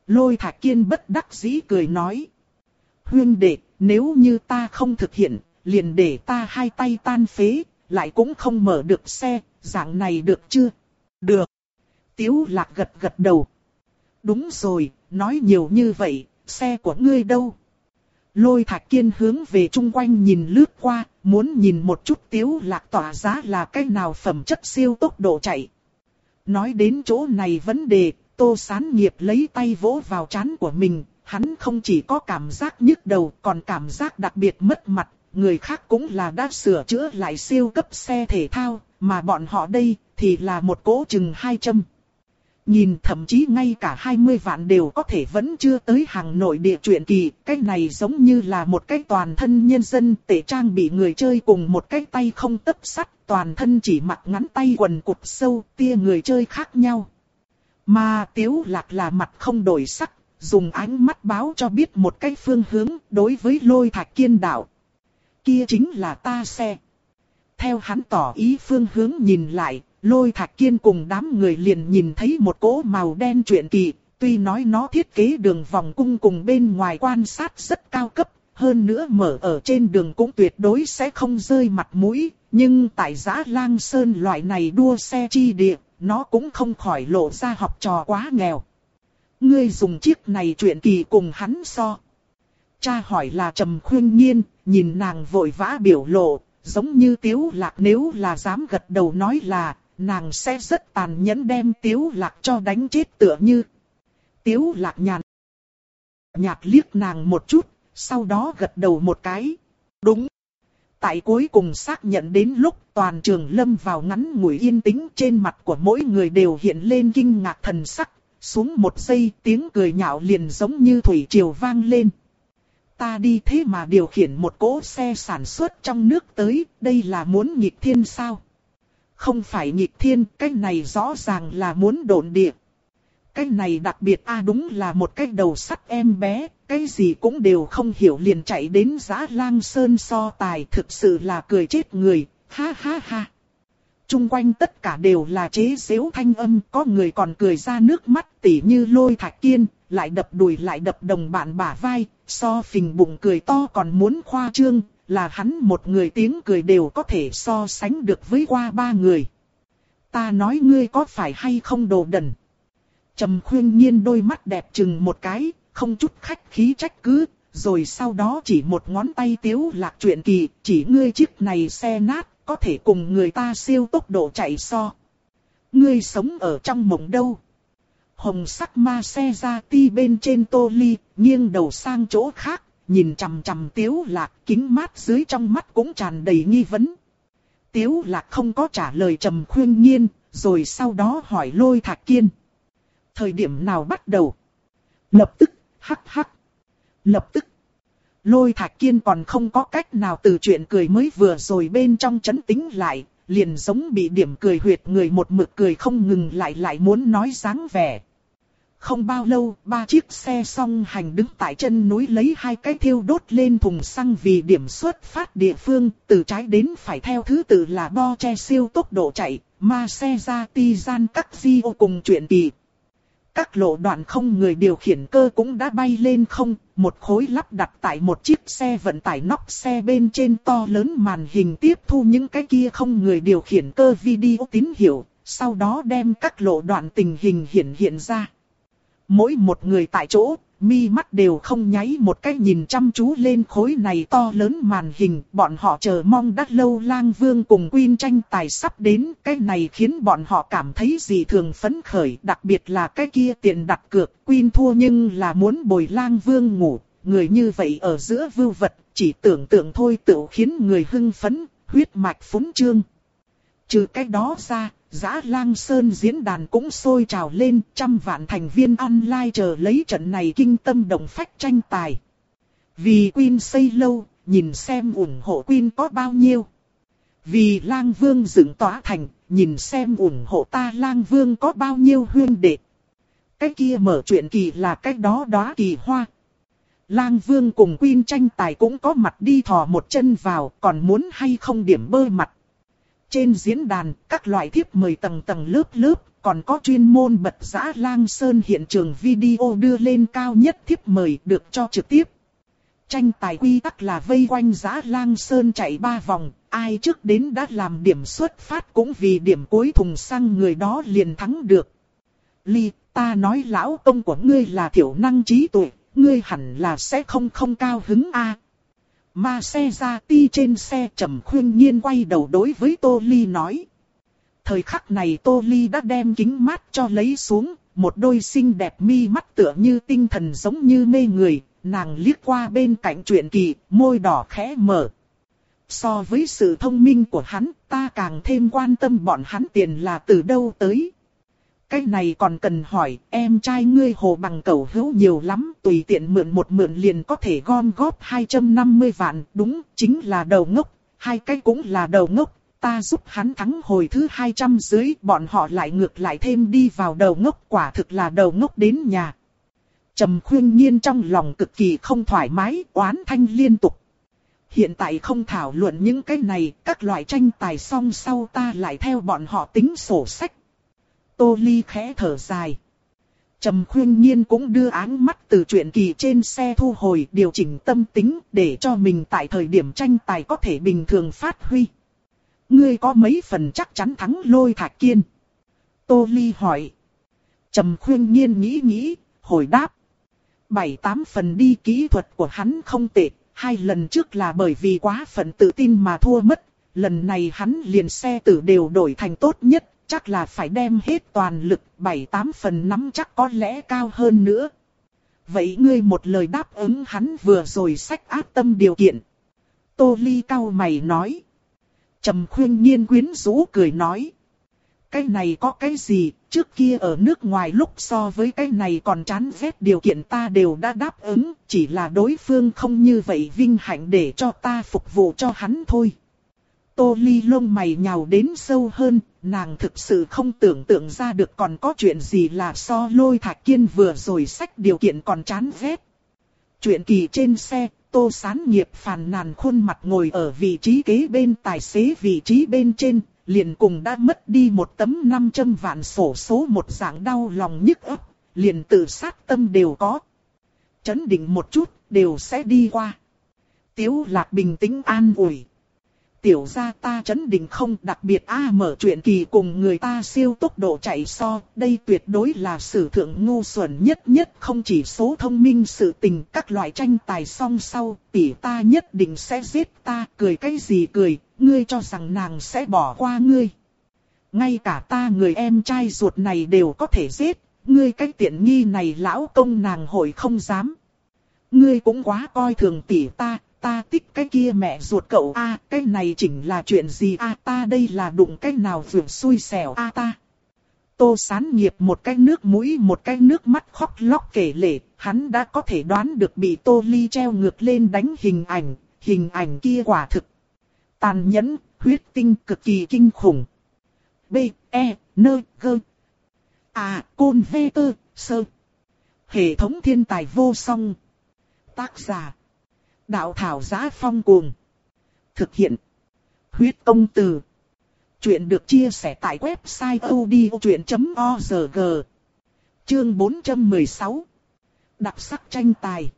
Lôi Thạc kiên bất đắc dĩ cười nói. Huyên đệ, nếu như ta không thực hiện, liền để ta hai tay tan phế, lại cũng không mở được xe, dạng này được chưa? Được. Tiếu lạc gật gật đầu. Đúng rồi, nói nhiều như vậy, xe của ngươi đâu? Lôi thạch kiên hướng về chung quanh nhìn lướt qua, muốn nhìn một chút tiếu lạc tỏa giá là cái nào phẩm chất siêu tốc độ chạy. Nói đến chỗ này vấn đề, tô sán nghiệp lấy tay vỗ vào chán của mình, hắn không chỉ có cảm giác nhức đầu còn cảm giác đặc biệt mất mặt, người khác cũng là đã sửa chữa lại siêu cấp xe thể thao, mà bọn họ đây thì là một cỗ chừng 200. Nhìn thậm chí ngay cả 20 vạn đều có thể vẫn chưa tới hàng nội địa truyện kỳ, cái này giống như là một cái toàn thân nhân dân tể trang bị người chơi cùng một cái tay không tấp sắt, toàn thân chỉ mặc ngắn tay quần cụt sâu, tia người chơi khác nhau. Mà tiếu lạc là mặt không đổi sắc, dùng ánh mắt báo cho biết một cái phương hướng đối với lôi thạch kiên đạo. Kia chính là ta xe. Theo hắn tỏ ý phương hướng nhìn lại, lôi thạch kiên cùng đám người liền nhìn thấy một cỗ màu đen chuyện kỳ. Tuy nói nó thiết kế đường vòng cung cùng bên ngoài quan sát rất cao cấp, hơn nữa mở ở trên đường cũng tuyệt đối sẽ không rơi mặt mũi, nhưng tại giã lang sơn loại này đua xe chi địa, nó cũng không khỏi lộ ra học trò quá nghèo. Ngươi dùng chiếc này chuyện kỳ cùng hắn so. Cha hỏi là trầm khuyên nhiên, nhìn nàng vội vã biểu lộ, giống như tiếu lạc nếu là dám gật đầu nói là, nàng sẽ rất tàn nhẫn đem tiếu lạc cho đánh chết tựa như. Tiếu lạc nhàn. Nhạt liếc nàng một chút, sau đó gật đầu một cái. Đúng. Tại cuối cùng xác nhận đến lúc toàn trường lâm vào ngắn ngủi yên tĩnh trên mặt của mỗi người đều hiện lên kinh ngạc thần sắc. Xuống một giây tiếng cười nhạo liền giống như thủy triều vang lên. Ta đi thế mà điều khiển một cỗ xe sản xuất trong nước tới, đây là muốn nghịch thiên sao? Không phải nghịch thiên, cái này rõ ràng là muốn độn địa. Cái này đặc biệt a đúng là một cái đầu sắt em bé, cái gì cũng đều không hiểu liền chạy đến giã lang sơn so tài thực sự là cười chết người, ha ha ha. Trung quanh tất cả đều là chế xếu thanh âm, có người còn cười ra nước mắt tỉ như lôi thạch kiên, lại đập đùi lại đập đồng bạn bả vai, so phình bụng cười to còn muốn khoa trương, là hắn một người tiếng cười đều có thể so sánh được với qua ba người. Ta nói ngươi có phải hay không đồ đần. Trầm khuyên nhiên đôi mắt đẹp chừng một cái, không chút khách khí trách cứ, rồi sau đó chỉ một ngón tay tiếu lạc chuyện kỳ, chỉ ngươi chiếc này xe nát, có thể cùng người ta siêu tốc độ chạy so. Ngươi sống ở trong mộng đâu? Hồng sắc ma xe ra ti bên trên tô ly, nghiêng đầu sang chỗ khác, nhìn chằm chằm tiếu lạc, kính mát dưới trong mắt cũng tràn đầy nghi vấn. Tiếu lạc không có trả lời trầm khuyên nhiên, rồi sau đó hỏi lôi Thạc kiên. Thời điểm nào bắt đầu? Lập tức, hắc hắc. Lập tức. Lôi Thạc kiên còn không có cách nào từ chuyện cười mới vừa rồi bên trong chấn tính lại, liền giống bị điểm cười huyệt người một mực cười không ngừng lại lại muốn nói dáng vẻ. Không bao lâu, ba chiếc xe song hành đứng tại chân núi lấy hai cái thiêu đốt lên thùng xăng vì điểm xuất phát địa phương, từ trái đến phải theo thứ tự là bo che siêu tốc độ chạy, ma xe ra ti gian các di ô cùng chuyện kỳ. Các lộ đoạn không người điều khiển cơ cũng đã bay lên không, một khối lắp đặt tại một chiếc xe vận tải nóc xe bên trên to lớn màn hình tiếp thu những cái kia không người điều khiển cơ video tín hiệu, sau đó đem các lộ đoạn tình hình hiện hiện ra. Mỗi một người tại chỗ, mi mắt đều không nháy một cái nhìn chăm chú lên khối này to lớn màn hình, bọn họ chờ mong đắt lâu lang vương cùng Quyên tranh tài sắp đến, cái này khiến bọn họ cảm thấy gì thường phấn khởi, đặc biệt là cái kia tiền đặt cược, Quyên thua nhưng là muốn bồi lang vương ngủ, người như vậy ở giữa vưu vật, chỉ tưởng tượng thôi tự khiến người hưng phấn, huyết mạch phúng trương. Trừ cái đó ra, Giã lang sơn diễn đàn cũng sôi trào lên trăm vạn thành viên online chờ lấy trận này kinh tâm động phách tranh tài. Vì Queen xây lâu, nhìn xem ủng hộ Queen có bao nhiêu. Vì lang vương dựng tỏa thành, nhìn xem ủng hộ ta lang vương có bao nhiêu huyên đệ. Cái kia mở chuyện kỳ là cái đó đó kỳ hoa. Lang vương cùng Queen tranh tài cũng có mặt đi thò một chân vào, còn muốn hay không điểm bơ mặt. Trên diễn đàn, các loại thiếp mời tầng tầng lớp lớp, còn có chuyên môn bật giã lang sơn hiện trường video đưa lên cao nhất thiếp mời được cho trực tiếp. Tranh tài quy tắc là vây quanh giã lang sơn chạy ba vòng, ai trước đến đã làm điểm xuất phát cũng vì điểm cuối thùng xăng người đó liền thắng được. Ly, ta nói lão công của ngươi là thiểu năng trí tuệ, ngươi hẳn là sẽ không không cao hứng a Ma xe ra ti trên xe trầm khuyên nhiên quay đầu đối với Tô Ly nói. Thời khắc này Tô Ly đã đem kính mát cho lấy xuống, một đôi xinh đẹp mi mắt tựa như tinh thần giống như mê người, nàng liếc qua bên cạnh chuyện kỳ, môi đỏ khẽ mở. So với sự thông minh của hắn, ta càng thêm quan tâm bọn hắn tiền là từ đâu tới. Cái này còn cần hỏi, em trai ngươi hồ bằng cầu hữu nhiều lắm, tùy tiện mượn một mượn liền có thể gom góp 250 vạn, đúng, chính là đầu ngốc, hai cái cũng là đầu ngốc, ta giúp hắn thắng hồi thứ 200 dưới, bọn họ lại ngược lại thêm đi vào đầu ngốc, quả thực là đầu ngốc đến nhà. Trầm khuyên nhiên trong lòng cực kỳ không thoải mái, oán thanh liên tục. hiện tại không thảo luận những cái này, các loại tranh tài xong sau ta lại theo bọn họ tính sổ sách. Tô Ly khẽ thở dài. Trầm khuyên nhiên cũng đưa áng mắt từ chuyện kỳ trên xe thu hồi điều chỉnh tâm tính để cho mình tại thời điểm tranh tài có thể bình thường phát huy. Ngươi có mấy phần chắc chắn thắng lôi thạch kiên? Tô Ly hỏi. Trầm khuyên nhiên nghĩ nghĩ, hồi đáp. Bảy tám phần đi kỹ thuật của hắn không tệ, hai lần trước là bởi vì quá phần tự tin mà thua mất, lần này hắn liền xe tử đều đổi thành tốt nhất, chắc là phải đem hết toàn lực, bảy tám phần nắm chắc có lẽ cao hơn nữa. Vậy ngươi một lời đáp ứng hắn vừa rồi sách áp tâm điều kiện. Tô Ly cao mày nói. Trầm khuyên nhiên quyến rũ cười nói. Cái này có cái gì, trước kia ở nước ngoài lúc so với cái này còn chán ghét điều kiện ta đều đã đáp ứng, chỉ là đối phương không như vậy vinh hạnh để cho ta phục vụ cho hắn thôi. Tô Ly lông mày nhào đến sâu hơn, nàng thực sự không tưởng tượng ra được còn có chuyện gì là so lôi thạch kiên vừa rồi sách điều kiện còn chán ghét. Chuyện kỳ trên xe, Tô Sán Nghiệp phàn nàn khuôn mặt ngồi ở vị trí kế bên tài xế vị trí bên trên, liền cùng đã mất đi một tấm 500 vạn sổ số một dạng đau lòng nhức ấp, liền tự sát tâm đều có. Chấn định một chút, đều sẽ đi qua. Tiếu lạc bình tĩnh an ủi tiểu gia ta chấn định không đặc biệt a mở chuyện kỳ cùng người ta siêu tốc độ chạy so, đây tuyệt đối là sử thượng ngu xuẩn nhất nhất không chỉ số thông minh sự tình các loại tranh tài song sau, tỷ ta nhất định sẽ giết ta, cười cái gì cười, ngươi cho rằng nàng sẽ bỏ qua ngươi. Ngay cả ta người em trai ruột này đều có thể giết, ngươi cái tiện nghi này lão công nàng hội không dám. Ngươi cũng quá coi thường tỷ ta, ta tích cái kia mẹ ruột cậu a cái này chỉnh là chuyện gì a ta đây là đụng cái nào vượt xui xẻo a ta. Tô sán nghiệp một cái nước mũi một cái nước mắt khóc lóc kể lể, hắn đã có thể đoán được bị tô ly treo ngược lên đánh hình ảnh, hình ảnh kia quả thực. Tàn nhẫn, huyết tinh cực kỳ kinh khủng. B, E, N, G. À, Côn V, Tơ, Sơ. Hệ thống thiên tài vô song. Tác giả. Đạo thảo giá phong cuồng. Thực hiện. Huyết công từ. Chuyện được chia sẻ tại website odchuyện.org. Chương 416. Đặc sắc tranh tài.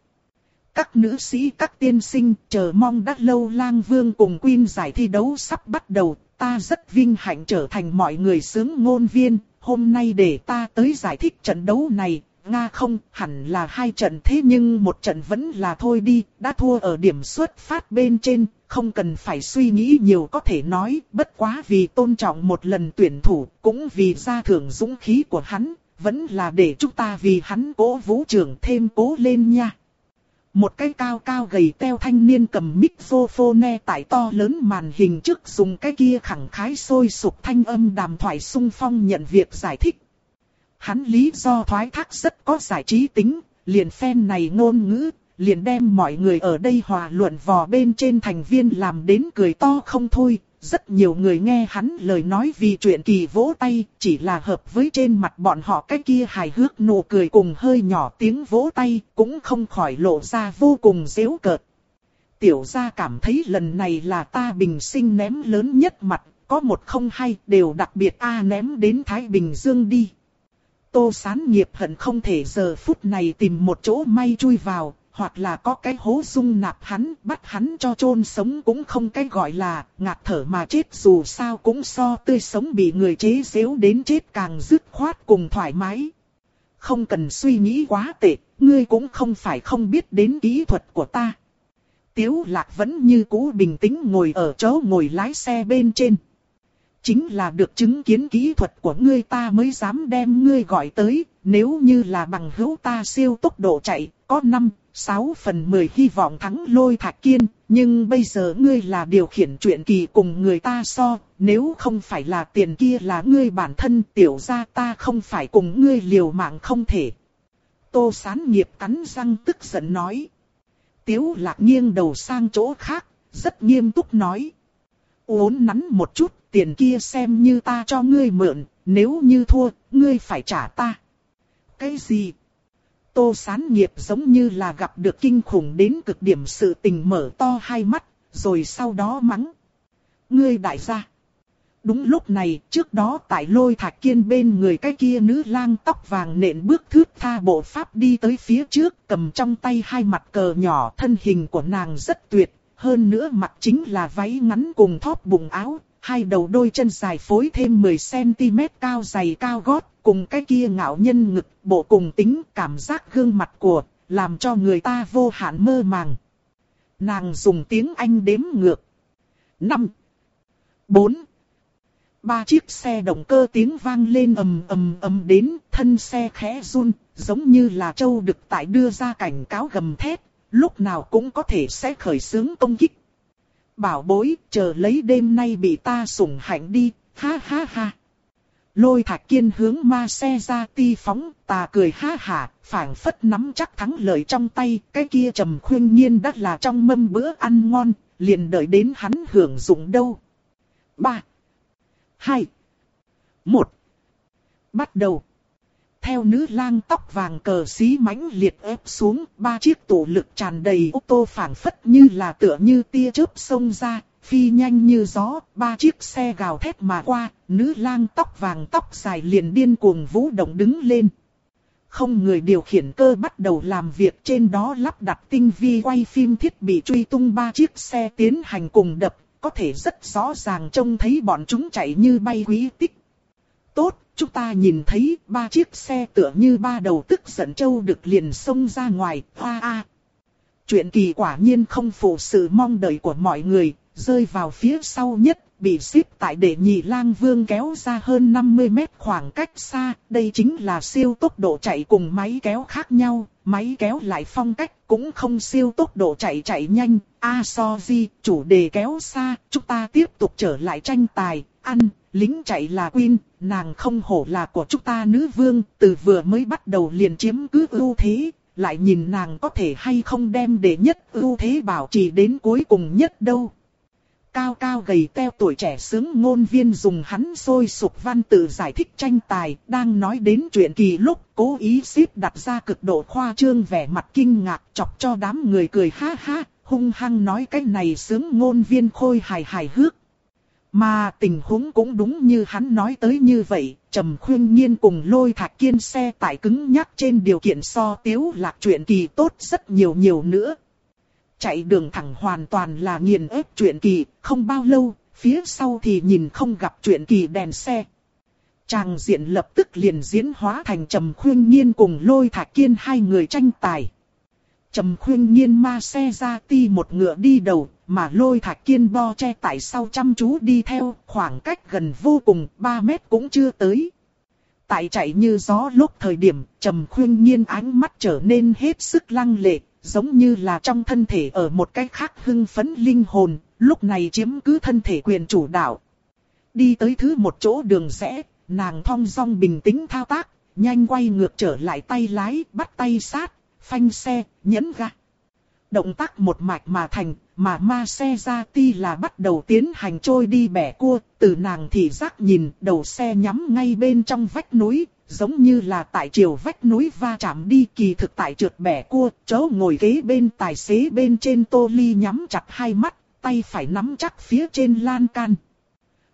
Các nữ sĩ các tiên sinh chờ mong đã lâu lang vương cùng Quyên giải thi đấu sắp bắt đầu. Ta rất vinh hạnh trở thành mọi người sướng ngôn viên. Hôm nay để ta tới giải thích trận đấu này, Nga không, hẳn là hai trận thế nhưng một trận vẫn là thôi đi, đã thua ở điểm xuất phát bên trên, không cần phải suy nghĩ nhiều có thể nói, bất quá vì tôn trọng một lần tuyển thủ, cũng vì gia thưởng dũng khí của hắn, vẫn là để chúng ta vì hắn cố vũ trưởng thêm cố lên nha. Một cái cao cao gầy teo thanh niên cầm microphone tại to lớn màn hình trước dùng cái kia khẳng khái sôi sục thanh âm đàm thoại sung phong nhận việc giải thích. Hắn lý do thoái thác rất có giải trí tính, liền phen này ngôn ngữ, liền đem mọi người ở đây hòa luận vò bên trên thành viên làm đến cười to không thôi. Rất nhiều người nghe hắn lời nói vì chuyện kỳ vỗ tay, chỉ là hợp với trên mặt bọn họ cái kia hài hước nụ cười cùng hơi nhỏ tiếng vỗ tay, cũng không khỏi lộ ra vô cùng dễu cợt. Tiểu gia cảm thấy lần này là ta bình sinh ném lớn nhất mặt, có một không hay đều đặc biệt A ném đến Thái Bình Dương đi. Tô sán nghiệp hận không thể giờ phút này tìm một chỗ may chui vào, hoặc là có cái hố dung nạp hắn, bắt hắn cho chôn sống cũng không cái gọi là ngạt thở mà chết dù sao cũng so tươi sống bị người chế xéo đến chết càng dứt khoát cùng thoải mái. Không cần suy nghĩ quá tệ, ngươi cũng không phải không biết đến kỹ thuật của ta. Tiếu lạc vẫn như cũ bình tĩnh ngồi ở chỗ ngồi lái xe bên trên. Chính là được chứng kiến kỹ thuật của ngươi ta mới dám đem ngươi gọi tới, nếu như là bằng hữu ta siêu tốc độ chạy, có 5, 6 phần 10 hy vọng thắng lôi thạch kiên, nhưng bây giờ ngươi là điều khiển chuyện kỳ cùng người ta so, nếu không phải là tiền kia là ngươi bản thân tiểu ra ta không phải cùng ngươi liều mạng không thể. Tô sán nghiệp cắn răng tức giận nói. Tiếu lạc nghiêng đầu sang chỗ khác, rất nghiêm túc nói. Uốn nắn một chút, tiền kia xem như ta cho ngươi mượn, nếu như thua, ngươi phải trả ta. Cái gì? Tô sán nghiệp giống như là gặp được kinh khủng đến cực điểm sự tình mở to hai mắt, rồi sau đó mắng. Ngươi đại gia. Đúng lúc này, trước đó tại lôi thạch kiên bên người cái kia nữ lang tóc vàng nện bước thước tha bộ pháp đi tới phía trước, cầm trong tay hai mặt cờ nhỏ, thân hình của nàng rất tuyệt, hơn nữa mặc chính là váy ngắn cùng thóp bụng áo, hai đầu đôi chân dài phối thêm 10cm cao dày cao gót, cùng cái kia ngạo nhân ngực, bộ cùng tính cảm giác gương mặt của, làm cho người ta vô hạn mơ màng. Nàng dùng tiếng Anh đếm ngược. 5 4 Ba chiếc xe động cơ tiếng vang lên ầm ầm ầm đến, thân xe khẽ run, giống như là châu được tại đưa ra cảnh cáo gầm thét, lúc nào cũng có thể sẽ khởi xướng công kích. Bảo bối, chờ lấy đêm nay bị ta sủng hạnh đi, ha ha ha. Lôi thạch kiên hướng ma xe ra ti phóng, ta cười ha hả, phảng phất nắm chắc thắng lợi trong tay, cái kia trầm khuyên nhiên đắt là trong mâm bữa ăn ngon, liền đợi đến hắn hưởng dụng đâu. 3 2, 1. Bắt đầu. Theo nữ lang tóc vàng cờ xí mãnh liệt ép xuống, ba chiếc tổ lực tràn đầy ô tô phảng phất như là tựa như tia chớp xông ra, phi nhanh như gió, ba chiếc xe gào thét mà qua, nữ lang tóc vàng tóc dài liền điên cuồng vũ động đứng lên. Không người điều khiển cơ bắt đầu làm việc trên đó lắp đặt tinh vi quay phim thiết bị truy tung ba chiếc xe tiến hành cùng đập, có thể rất rõ ràng trông thấy bọn chúng chạy như bay quý tích. Tốt, chúng ta nhìn thấy ba chiếc xe tựa như ba đầu tức giận châu được liền xông ra ngoài, hoa a. Chuyện kỳ quả nhiên không phụ sự mong đợi của mọi người, rơi vào phía sau nhất, bị xếp tại để nhị lang vương kéo ra hơn 50 mét khoảng cách xa, đây chính là siêu tốc độ chạy cùng máy kéo khác nhau, máy kéo lại phong cách cũng không siêu tốc độ chạy chạy nhanh, a so di, chủ đề kéo xa, chúng ta tiếp tục trở lại tranh tài, ăn, lính chạy là Queen, nàng không hổ là của chúng ta nữ vương, từ vừa mới bắt đầu liền chiếm cứ ưu thế, lại nhìn nàng có thể hay không đem để nhất ưu thế bảo trì đến cuối cùng nhất đâu. Cao cao gầy teo tuổi trẻ sướng ngôn viên dùng hắn sôi sục văn tự giải thích tranh tài, đang nói đến chuyện kỳ lúc cố ý xếp đặt ra cực độ khoa trương vẻ mặt kinh ngạc chọc cho đám người cười ha ha, hung hăng nói cái này sướng ngôn viên khôi hài hài hước. Mà tình huống cũng đúng như hắn nói tới như vậy, trầm khuyên nhiên cùng lôi thạch kiên xe tải cứng nhắc trên điều kiện so tiếu lạc chuyện kỳ tốt rất nhiều nhiều nữa. Chạy đường thẳng hoàn toàn là nghiền ép chuyện kỳ, không bao lâu, phía sau thì nhìn không gặp chuyện kỳ đèn xe. Tràng diện lập tức liền diễn hóa thành trầm khuyên nhiên cùng lôi thạch kiên hai người tranh tài. Trầm khuyên nhiên ma xe ra ti một ngựa đi đầu, mà lôi thạch kiên bo che tại sau chăm chú đi theo, khoảng cách gần vô cùng, 3 mét cũng chưa tới. Tại chạy như gió lúc thời điểm, trầm khuyên nhiên ánh mắt trở nên hết sức lăng lệ, giống như là trong thân thể ở một cách khác hưng phấn linh hồn, lúc này chiếm cứ thân thể quyền chủ đạo. Đi tới thứ một chỗ đường rẽ, nàng thong dong bình tĩnh thao tác, nhanh quay ngược trở lại tay lái, bắt tay sát, phanh xe, nhấn ga. Động tác một mạch mà thành, mà ma xe ra ti là bắt đầu tiến hành trôi đi bẻ cua, từ nàng thì giác nhìn đầu xe nhắm ngay bên trong vách núi, giống như là tại chiều vách núi va chạm đi kỳ thực tại trượt bẻ cua, chó ngồi ghế bên tài xế bên trên tô ly nhắm chặt hai mắt, tay phải nắm chắc phía trên lan can.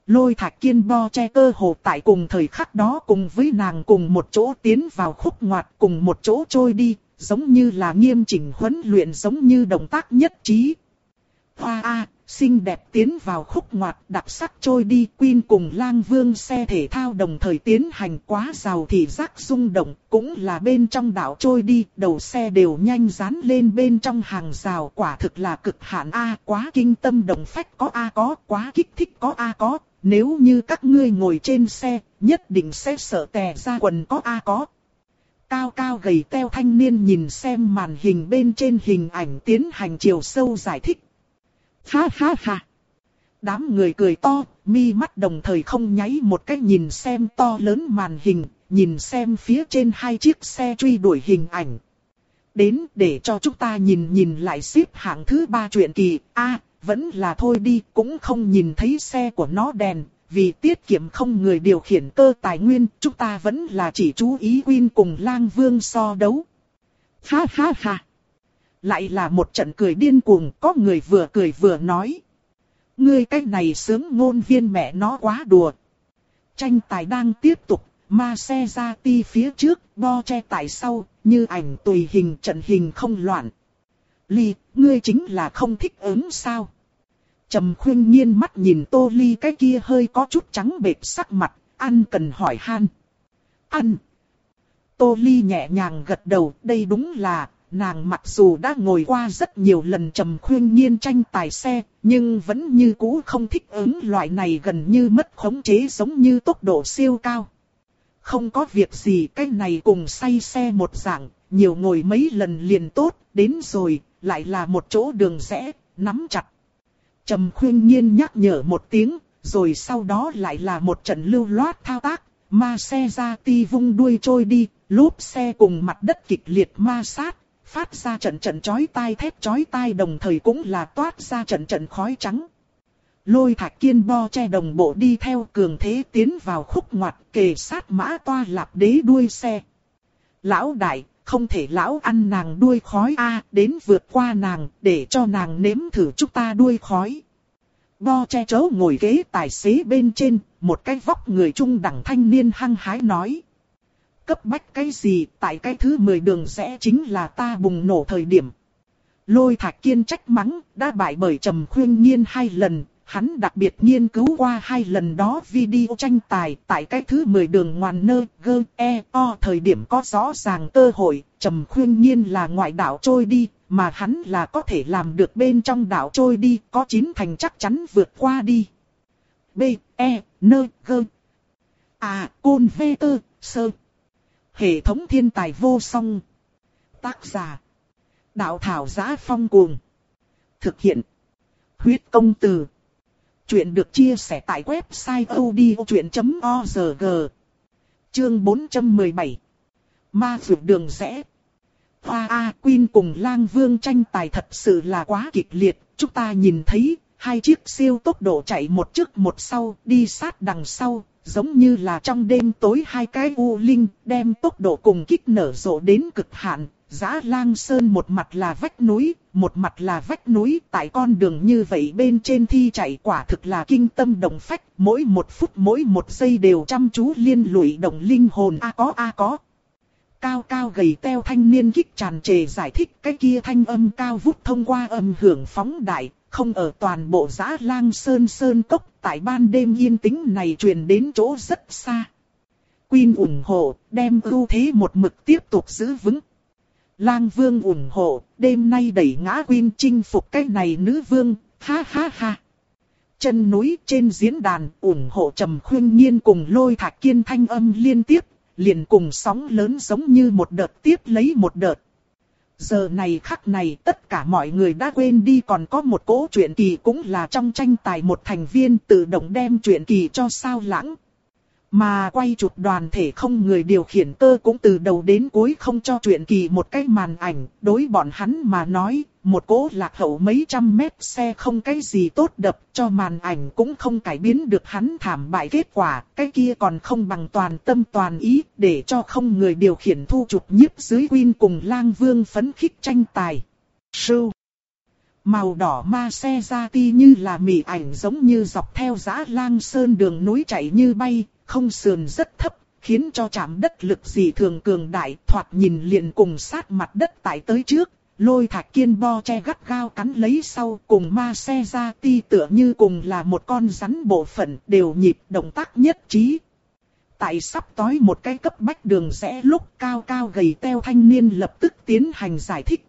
Lôi thạch kiên bo che cơ hồ tại cùng thời khắc đó cùng với nàng cùng một chỗ tiến vào khúc ngoặt cùng một chỗ trôi đi, giống như là nghiêm chỉnh huấn luyện giống như động tác nhất trí. Hoa A, xinh đẹp tiến vào khúc ngoặt đặc sắc trôi đi Queen cùng lang vương xe thể thao đồng thời tiến hành quá giàu thì rắc rung động cũng là bên trong đảo trôi đi đầu xe đều nhanh dán lên bên trong hàng rào quả thực là cực hạn A quá kinh tâm động phách có A có quá kích thích có A có nếu như các ngươi ngồi trên xe nhất định sẽ sợ tè ra quần có A có cao cao gầy teo thanh niên nhìn xem màn hình bên trên hình ảnh tiến hành chiều sâu giải thích Ha ha ha. Đám người cười to, mi mắt đồng thời không nháy một cái nhìn xem to lớn màn hình, nhìn xem phía trên hai chiếc xe truy đuổi hình ảnh. Đến để cho chúng ta nhìn nhìn lại xếp hạng thứ ba chuyện kỳ, a vẫn là thôi đi, cũng không nhìn thấy xe của nó đèn, vì tiết kiệm không người điều khiển cơ tài nguyên, chúng ta vẫn là chỉ chú ý Win cùng lang vương so đấu. Ha ha ha. lại là một trận cười điên cuồng, có người vừa cười vừa nói. Ngươi cái này sướng ngôn viên mẹ nó quá đùa. Tranh tài đang tiếp tục, ma xe ra ti phía trước, bo che tại sau, như ảnh tùy hình trận hình không loạn. Ly, ngươi chính là không thích ứng sao? Trầm khuyên nhiên mắt nhìn tô ly cái kia hơi có chút trắng bệch sắc mặt, ăn cần hỏi han. Ăn. Tô ly nhẹ nhàng gật đầu, đây đúng là, nàng mặc dù đã ngồi qua rất nhiều lần trầm khuyên nhiên tranh tài xe, nhưng vẫn như cũ không thích ứng loại này gần như mất khống chế giống như tốc độ siêu cao. Không có việc gì cái này cùng say xe một dạng, nhiều ngồi mấy lần liền tốt, đến rồi, lại là một chỗ đường rẽ, nắm chặt. Trầm khuyên nhiên nhắc nhở một tiếng, rồi sau đó lại là một trận lưu loát thao tác, ma xe ra ti vung đuôi trôi đi, lốp xe cùng mặt đất kịch liệt ma sát, phát ra trận trận chói tai thép chói tai đồng thời cũng là toát ra trận trận khói trắng. Lôi thạch kiên bo che đồng bộ đi theo cường thế tiến vào khúc ngoặt kề sát mã toa lạp đế đuôi xe. Lão đại, không thể lão ăn nàng đuôi khói a đến vượt qua nàng để cho nàng nếm thử chúng ta đuôi khói. Bo che chấu ngồi ghế tài xế bên trên, một cái vóc người trung đẳng thanh niên hăng hái nói. Cấp bách cái gì, tại cái thứ 10 đường sẽ chính là ta bùng nổ thời điểm. Lôi thạch kiên trách mắng, đã bại bởi trầm khuyên nhiên hai lần, hắn đặc biệt nghiên cứu qua hai lần đó video tranh tài tại cái thứ 10 đường ngoan nơ, gơ, e, o thời điểm có rõ ràng cơ hội, trầm khuyên nhiên là ngoại đảo trôi đi, mà hắn là có thể làm được bên trong đảo trôi đi, có chín thành chắc chắn vượt qua đi. B, E, N, G. À, Côn V, T, Sơ. Hệ thống thiên tài vô song. Tác giả. Đạo thảo giá phong cuồng. Thực hiện. Huyết công từ. Chuyện được chia sẻ tại website odchuyện.org. Chương 417. Ma vượt đường rẽ. Hoa A Quyên cùng lang vương tranh tài thật sự là quá kịch liệt. Chúng ta nhìn thấy, hai chiếc siêu tốc độ chạy một trước một sau, đi sát đằng sau, giống như là trong đêm tối hai cái u linh, đem tốc độ cùng kích nở rộ đến cực hạn, Giá lang sơn một mặt là vách núi, một mặt là vách núi, tại con đường như vậy bên trên thi chạy quả thực là kinh tâm động phách, mỗi một phút mỗi một giây đều chăm chú liên lụy động linh hồn a có a có. Cao cao gầy teo thanh niên kích tràn trề giải thích cái kia thanh âm cao vút thông qua âm hưởng phóng đại, không ở toàn bộ giã lang sơn sơn cốc, tại ban đêm yên tĩnh này truyền đến chỗ rất xa. Quyên ủng hộ, đem ưu thế một mực tiếp tục giữ vững. Lang vương ủng hộ, đêm nay đẩy ngã Quyên chinh phục cái này nữ vương, ha ha ha. Chân núi trên diễn đàn ủng hộ trầm khuyên nhiên cùng lôi thạch kiên thanh âm liên tiếp, liền cùng sóng lớn giống như một đợt tiếp lấy một đợt. Giờ này khắc này tất cả mọi người đã quên đi còn có một cỗ chuyện kỳ cũng là trong tranh tài một thành viên tự động đem chuyện kỳ cho sao lãng. Mà quay chụp đoàn thể không người điều khiển cơ cũng từ đầu đến cuối không cho chuyện kỳ một cái màn ảnh, đối bọn hắn mà nói, một cố lạc hậu mấy trăm mét xe không cái gì tốt đập, cho màn ảnh cũng không cải biến được hắn thảm bại kết quả, cái kia còn không bằng toàn tâm toàn ý, để cho không người điều khiển thu chụp nhiếp dưới Win cùng lang vương phấn khích tranh tài. Sưu. Màu đỏ ma xe ra ti như là mỉ ảnh giống như dọc theo giã lang sơn đường núi chạy như bay, không sườn rất thấp, khiến cho chạm đất lực dị thường cường đại, thoạt nhìn liền cùng sát mặt đất tại tới trước, lôi thạch kiên bo che gắt gao cắn lấy sau cùng ma xe ra ti tựa như cùng là một con rắn bộ phận đều nhịp động tác nhất trí. Tại sắp tối một cái cấp bách đường rẽ lúc cao cao gầy teo thanh niên lập tức tiến hành giải thích.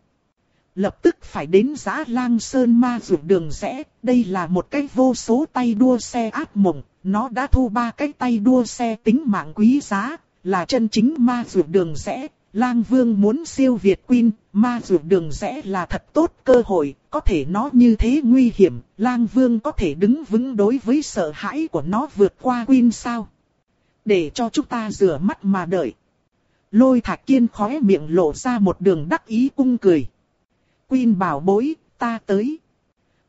Lập tức phải đến giã lang sơn ma rượu đường rẽ, đây là một cái vô số tay đua xe ác mộng, nó đã thu ba cái tay đua xe tính mạng quý giá, là chân chính ma rượu đường rẽ. Lang Vương muốn siêu Việt Queen, ma rượu đường rẽ là thật tốt cơ hội, có thể nó như thế nguy hiểm, Lang Vương có thể đứng vững đối với sợ hãi của nó vượt qua Queen sao? Để cho chúng ta rửa mắt mà đợi. Lôi thạch kiên khóe miệng lộ ra một đường đắc ý cung cười. Queen bảo bối, ta tới.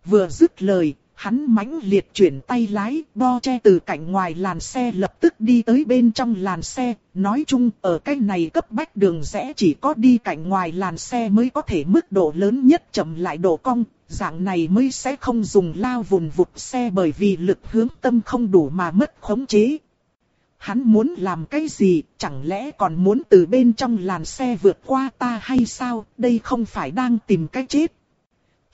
Vừa dứt lời, hắn mãnh liệt chuyển tay lái, bo che từ cạnh ngoài làn xe lập tức đi tới bên trong làn xe. Nói chung, ở cái này cấp bách đường rẽ chỉ có đi cạnh ngoài làn xe mới có thể mức độ lớn nhất chậm lại độ cong, dạng này mới sẽ không dùng lao vùn vụt xe bởi vì lực hướng tâm không đủ mà mất khống chế. Hắn muốn làm cái gì, chẳng lẽ còn muốn từ bên trong làn xe vượt qua ta hay sao, đây không phải đang tìm cái chết.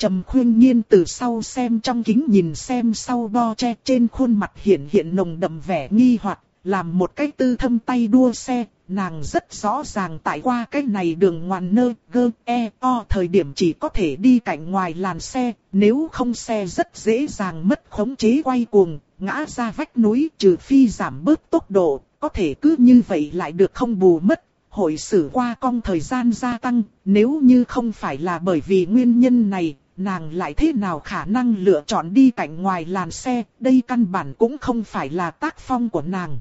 Trầm khuyên nhiên từ sau xem trong kính nhìn xem sau bo che trên khuôn mặt hiện hiện nồng đậm vẻ nghi hoặc, làm một cái tư thâm tay đua xe, nàng rất rõ ràng tại qua cái này đường ngoằn nơ, gơ, e, o thời điểm chỉ có thể đi cạnh ngoài làn xe, nếu không xe rất dễ dàng mất khống chế quay cuồng, ngã ra vách núi trừ phi giảm bớt tốc độ, có thể cứ như vậy lại được không bù mất. Hội xử qua cong thời gian gia tăng, nếu như không phải là bởi vì nguyên nhân này, nàng lại thế nào khả năng lựa chọn đi cạnh ngoài làn xe, đây căn bản cũng không phải là tác phong của nàng.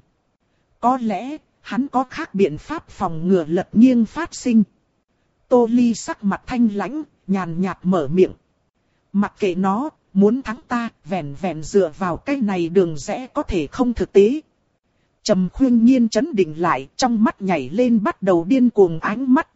Có lẽ, hắn có khác biện pháp phòng ngừa lật nghiêng phát sinh. Tô Ly sắc mặt thanh lãnh, nhàn nhạt mở miệng. Mặc kệ nó, muốn thắng ta, vẹn vẹn dựa vào cái này đường rẽ có thể không thực tế. Trầm khuyên nhiên chấn định lại, trong mắt nhảy lên bắt đầu điên cuồng ánh mắt.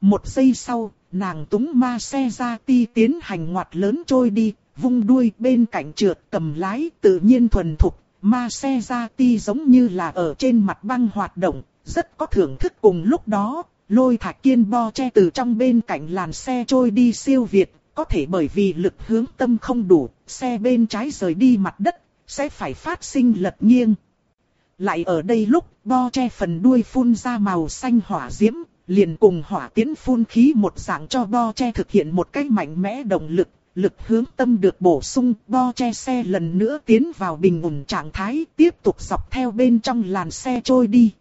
Một giây sau, nàng túng ma xe ra ti tiến hành ngoặt lớn trôi đi, vung đuôi bên cạnh trượt cầm lái tự nhiên thuần thục. Ma xe ra ti giống như là ở trên mặt băng hoạt động, rất có thưởng thức cùng lúc đó, lôi thạch kiên bo che từ trong bên cạnh làn xe trôi đi siêu việt, có thể bởi vì lực hướng tâm không đủ, xe bên trái rời đi mặt đất, sẽ phải phát sinh lật nghiêng. Lại ở đây lúc bo che phần đuôi phun ra màu xanh hỏa diễm, liền cùng hỏa tiến phun khí một dạng cho bo che thực hiện một cách mạnh mẽ động lực, lực hướng tâm được bổ sung, bo che xe lần nữa tiến vào bình ổn trạng thái, tiếp tục dọc theo bên trong làn xe trôi đi.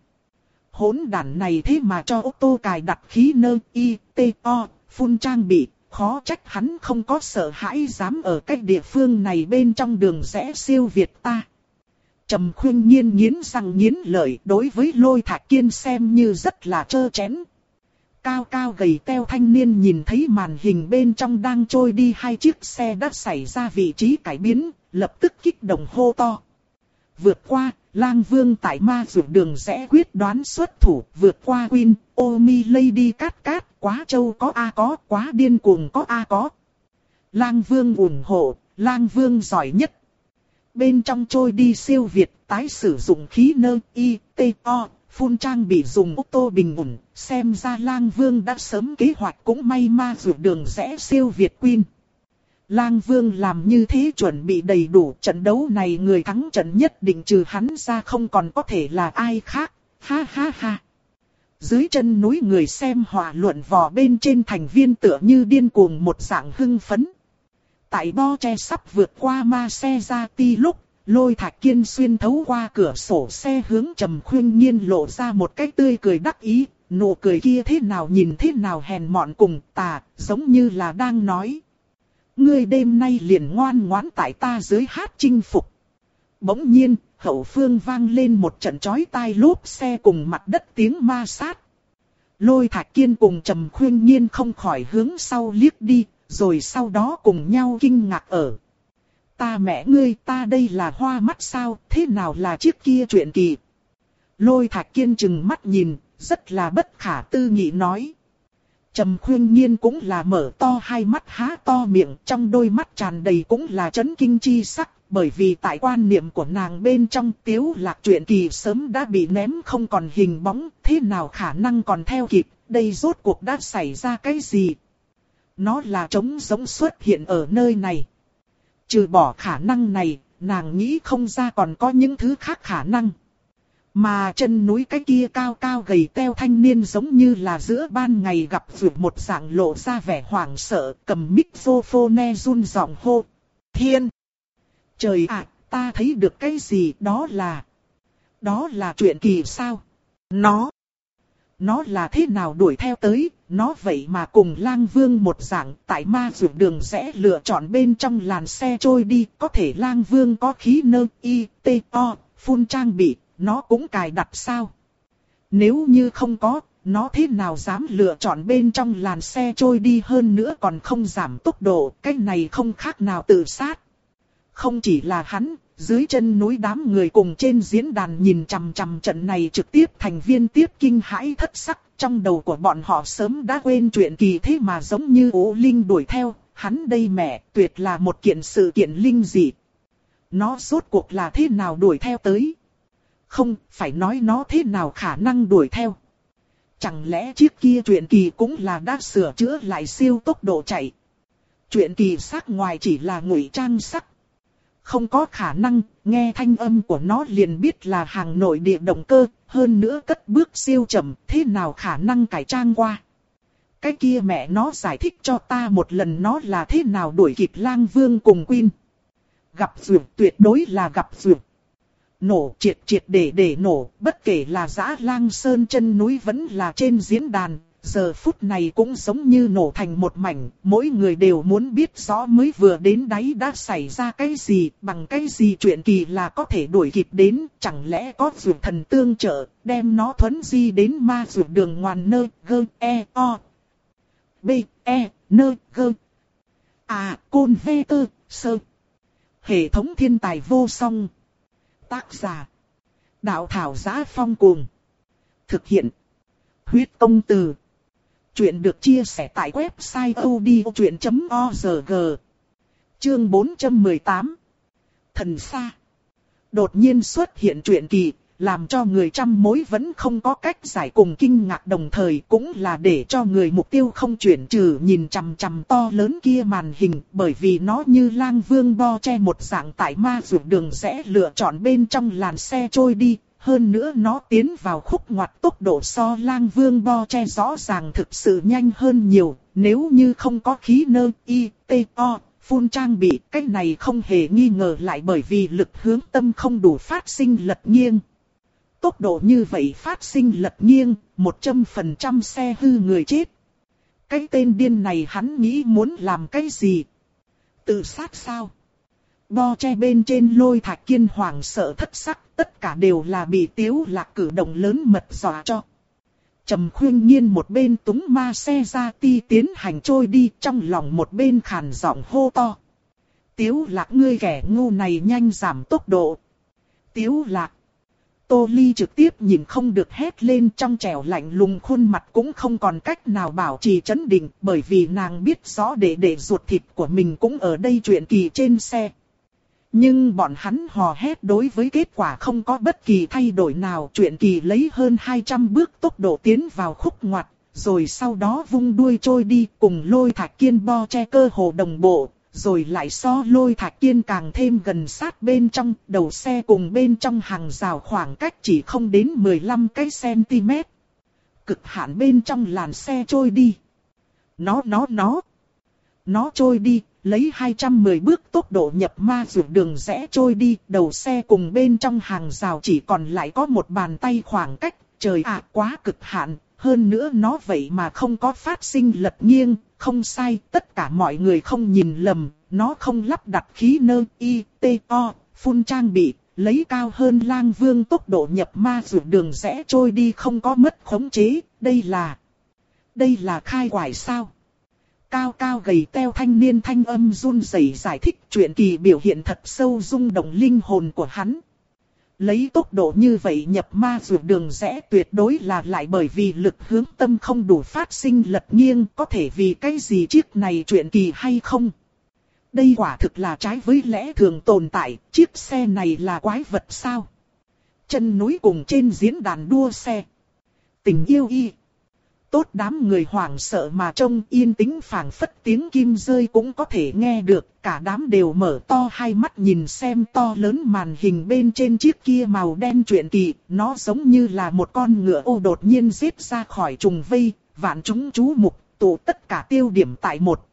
Hỗn đản này thế mà cho ô tô cài đặt khí nơ y, t, o, phun trang bị, khó trách hắn không có sợ hãi dám ở cách địa phương này bên trong đường rẽ siêu Việt ta. Trầm khuyên nhiên nghiến răng nghiến lợi đối với lôi thạch kiên xem như rất là trơ chén. Cao cao gầy teo thanh niên nhìn thấy màn hình bên trong đang trôi đi hai chiếc xe đã xảy ra vị trí cải biến, lập tức kích động hô to. Vượt qua, lang vương tại ma dụ đường rẽ quyết đoán xuất thủ, vượt qua Queen, Omi Lady cát cát, quá châu có A có, quá điên cuồng có A có. Lang vương ủng hộ, lang vương giỏi nhất. Bên trong trôi đi siêu việt, tái sử dụng khí nơ, y, t, o, phun trang bị dùng ô tô bình ổn, xem ra lang vương đã sớm kế hoạch cũng may ma dù đường rẽ siêu việt Quyên. Lang Vương làm như thế chuẩn bị đầy đủ trận đấu này người thắng trận nhất định trừ hắn ra không còn có thể là ai khác. Ha ha ha. Dưới chân núi người xem hòa luận vò bên trên thành viên tựa như điên cuồng một dạng hưng phấn. Tại bo che sắp vượt qua ma xe ra ti lúc, lôi thạch kiên xuyên thấu qua cửa sổ xe hướng trầm khuyên nhiên lộ ra một cái tươi cười đắc ý. Nụ cười kia thế nào nhìn thế nào hèn mọn cùng tà, giống như là đang nói ngươi đêm nay liền ngoan ngoãn tại ta dưới hát chinh phục. Bỗng nhiên, hậu phương vang lên một trận chói tai lốp xe cùng mặt đất tiếng ma sát. Lôi thạch kiên cùng trầm khuyên nhiên không khỏi hướng sau liếc đi, rồi sau đó cùng nhau kinh ngạc ở. Ta mẹ ngươi ta đây là hoa mắt sao, thế nào là chiếc kia chuyện kỳ. Lôi thạch kiên chừng mắt nhìn, rất là bất khả tư nghị nói. Trầm khuyên nhiên cũng là mở to hai mắt há to miệng trong đôi mắt tràn đầy cũng là chấn kinh chi sắc. Bởi vì tại quan niệm của nàng bên trong tiếu lạc chuyện kỳ sớm đã bị ném không còn hình bóng, thế nào khả năng còn theo kịp, đây rốt cuộc đã xảy ra cái gì? Nó là trống giống xuất hiện ở nơi này. Trừ bỏ khả năng này, nàng nghĩ không ra còn có những thứ khác khả năng. Mà chân núi cái kia cao cao gầy teo thanh niên giống như là giữa ban ngày gặp vượt một dạng lộ ra vẻ hoảng sợ, cầm microphone run giọng hô. Thiên! Trời ạ, ta thấy được cái gì đó là... Đó là chuyện kỳ sao? Nó! Nó là thế nào đuổi theo tới, nó vậy mà cùng lang vương một dạng tại ma vượt đường rẽ lựa chọn bên trong làn xe trôi đi, có thể lang vương có khí nơ y, t, o, phun trang bị, nó cũng cài đặt sao? Nếu như không có, nó thế nào dám lựa chọn bên trong làn xe trôi đi hơn nữa còn không giảm tốc độ, cái này không khác nào tự sát. Không chỉ là hắn, dưới chân núi đám người cùng trên diễn đàn nhìn chằm chằm trận này trực tiếp thành viên tiếp kinh hãi thất sắc, trong đầu của bọn họ sớm đã quên chuyện kỳ thế mà giống như ố linh đuổi theo, hắn đây mẹ, tuyệt là một kiện sự kiện linh dị. Nó rốt cuộc là thế nào đuổi theo tới? Không, phải nói nó thế nào khả năng đuổi theo. Chẳng lẽ chiếc kia chuyện kỳ cũng là đã sửa chữa lại siêu tốc độ chạy. Chuyện kỳ sắc ngoài chỉ là ngụy trang sắc. Không có khả năng, nghe thanh âm của nó liền biết là hàng nội địa động cơ, hơn nữa cất bước siêu chậm, thế nào khả năng cải trang qua. Cái kia mẹ nó giải thích cho ta một lần nó là thế nào đuổi kịp lang vương cùng Quyên. Gặp dược tuyệt đối là gặp dược. Nổ triệt triệt để để nổ, bất kể là giã lang sơn chân núi vẫn là trên diễn đàn, giờ phút này cũng giống như nổ thành một mảnh, mỗi người đều muốn biết rõ mới vừa đến đáy đã xảy ra cái gì, bằng cái gì chuyện kỳ là có thể đuổi kịp đến, chẳng lẽ có dược thần tương trợ, đem nó thuấn di đến ma dược đường ngoan nơ, g, e, o, b, e, nơ, g, À, côn vê tơ, sơ. Hệ thống thiên tài vô song. Tác giả. Đạo thảo giá phong cuồng. Thực hiện. Huyết công từ. Chuyện được chia sẻ tại website odchuyện.org. Chương 418. Thần xa. Đột nhiên xuất hiện chuyện kỳ, làm cho người trăm mối vẫn không có cách giải cùng kinh ngạc đồng thời cũng là để cho người mục tiêu không chuyển trừ nhìn chằm chằm to lớn kia màn hình bởi vì nó như lang vương bo che một dạng tại ma rượu đường sẽ lựa chọn bên trong làn xe trôi đi. Hơn nữa nó tiến vào khúc ngoặt tốc độ so lang vương bo che rõ ràng thực sự nhanh hơn nhiều, nếu như không có khí nơ y, t, o, phun trang bị, cái này không hề nghi ngờ lại bởi vì lực hướng tâm không đủ phát sinh lật nghiêng. Tốc độ như vậy phát sinh lật nghiêng, 100% xe hư người chết. Cái tên điên này hắn nghĩ muốn làm cái gì? Tự sát sao? Bo che bên trên lôi thạch kiên hoàng sợ thất sắc, tất cả đều là bị tiếu lạc cử động lớn mật dọa cho. Trầm khuyên nhiên một bên túng ma xe ra ti tiến hành trôi đi trong lòng một bên khàn giọng hô to. Tiếu lạc ngươi kẻ ngu này nhanh giảm tốc độ. Tiếu lạc. Tô Ly trực tiếp nhìn không được hét lên trong trẻo lạnh lùng khuôn mặt cũng không còn cách nào bảo trì chấn định bởi vì nàng biết rõ để để ruột thịt của mình cũng ở đây chuyện kỳ trên xe. Nhưng bọn hắn hò hét đối với kết quả không có bất kỳ thay đổi nào chuyện kỳ lấy hơn 200 bước tốc độ tiến vào khúc ngoặt, rồi sau đó vung đuôi trôi đi cùng lôi thạch kiên bo che cơ hồ đồng bộ, rồi lại so lôi thạch kiên càng thêm gần sát bên trong, đầu xe cùng bên trong hàng rào khoảng cách chỉ không đến 15 cái cm. Cực hạn bên trong làn xe trôi đi. Nó nó nó. Nó trôi đi, lấy 210 bước tốc độ nhập ma rượu đường rẽ trôi đi, đầu xe cùng bên trong hàng rào chỉ còn lại có một bàn tay khoảng cách, trời ạ à, quá cực hạn, hơn nữa nó vậy mà không có phát sinh lật nghiêng, không sai, tất cả mọi người không nhìn lầm, nó không lắp đặt khí nơ y, t, o, phun trang bị, lấy cao hơn lang vương tốc độ nhập ma rượu đường rẽ trôi đi không có mất khống chế, đây là... Đây là khai quải sao? Cao cao gầy teo thanh niên thanh âm run rẩy giải thích chuyện kỳ biểu hiện thật sâu rung động linh hồn của hắn. Lấy tốc độ như vậy nhập ma rượu đường rẽ tuyệt đối là lại bởi vì lực hướng tâm không đủ phát sinh lật nghiêng có thể vì cái gì chiếc này chuyện kỳ hay không. Đây quả thực là trái với lẽ thường tồn tại, chiếc xe này là quái vật sao? Chân núi cùng trên diễn đàn đua xe. Tình yêu y. Tốt đám người hoảng sợ mà trông yên tĩnh phảng phất tiếng kim rơi cũng có thể nghe được, cả đám đều mở to hai mắt nhìn xem to lớn màn hình bên trên chiếc kia màu đen truyện kỳ, nó giống như là một con ngựa ô đột nhiên giết ra khỏi trùng vây, vạn chúng chú mục, tụ tất cả tiêu điểm tại một.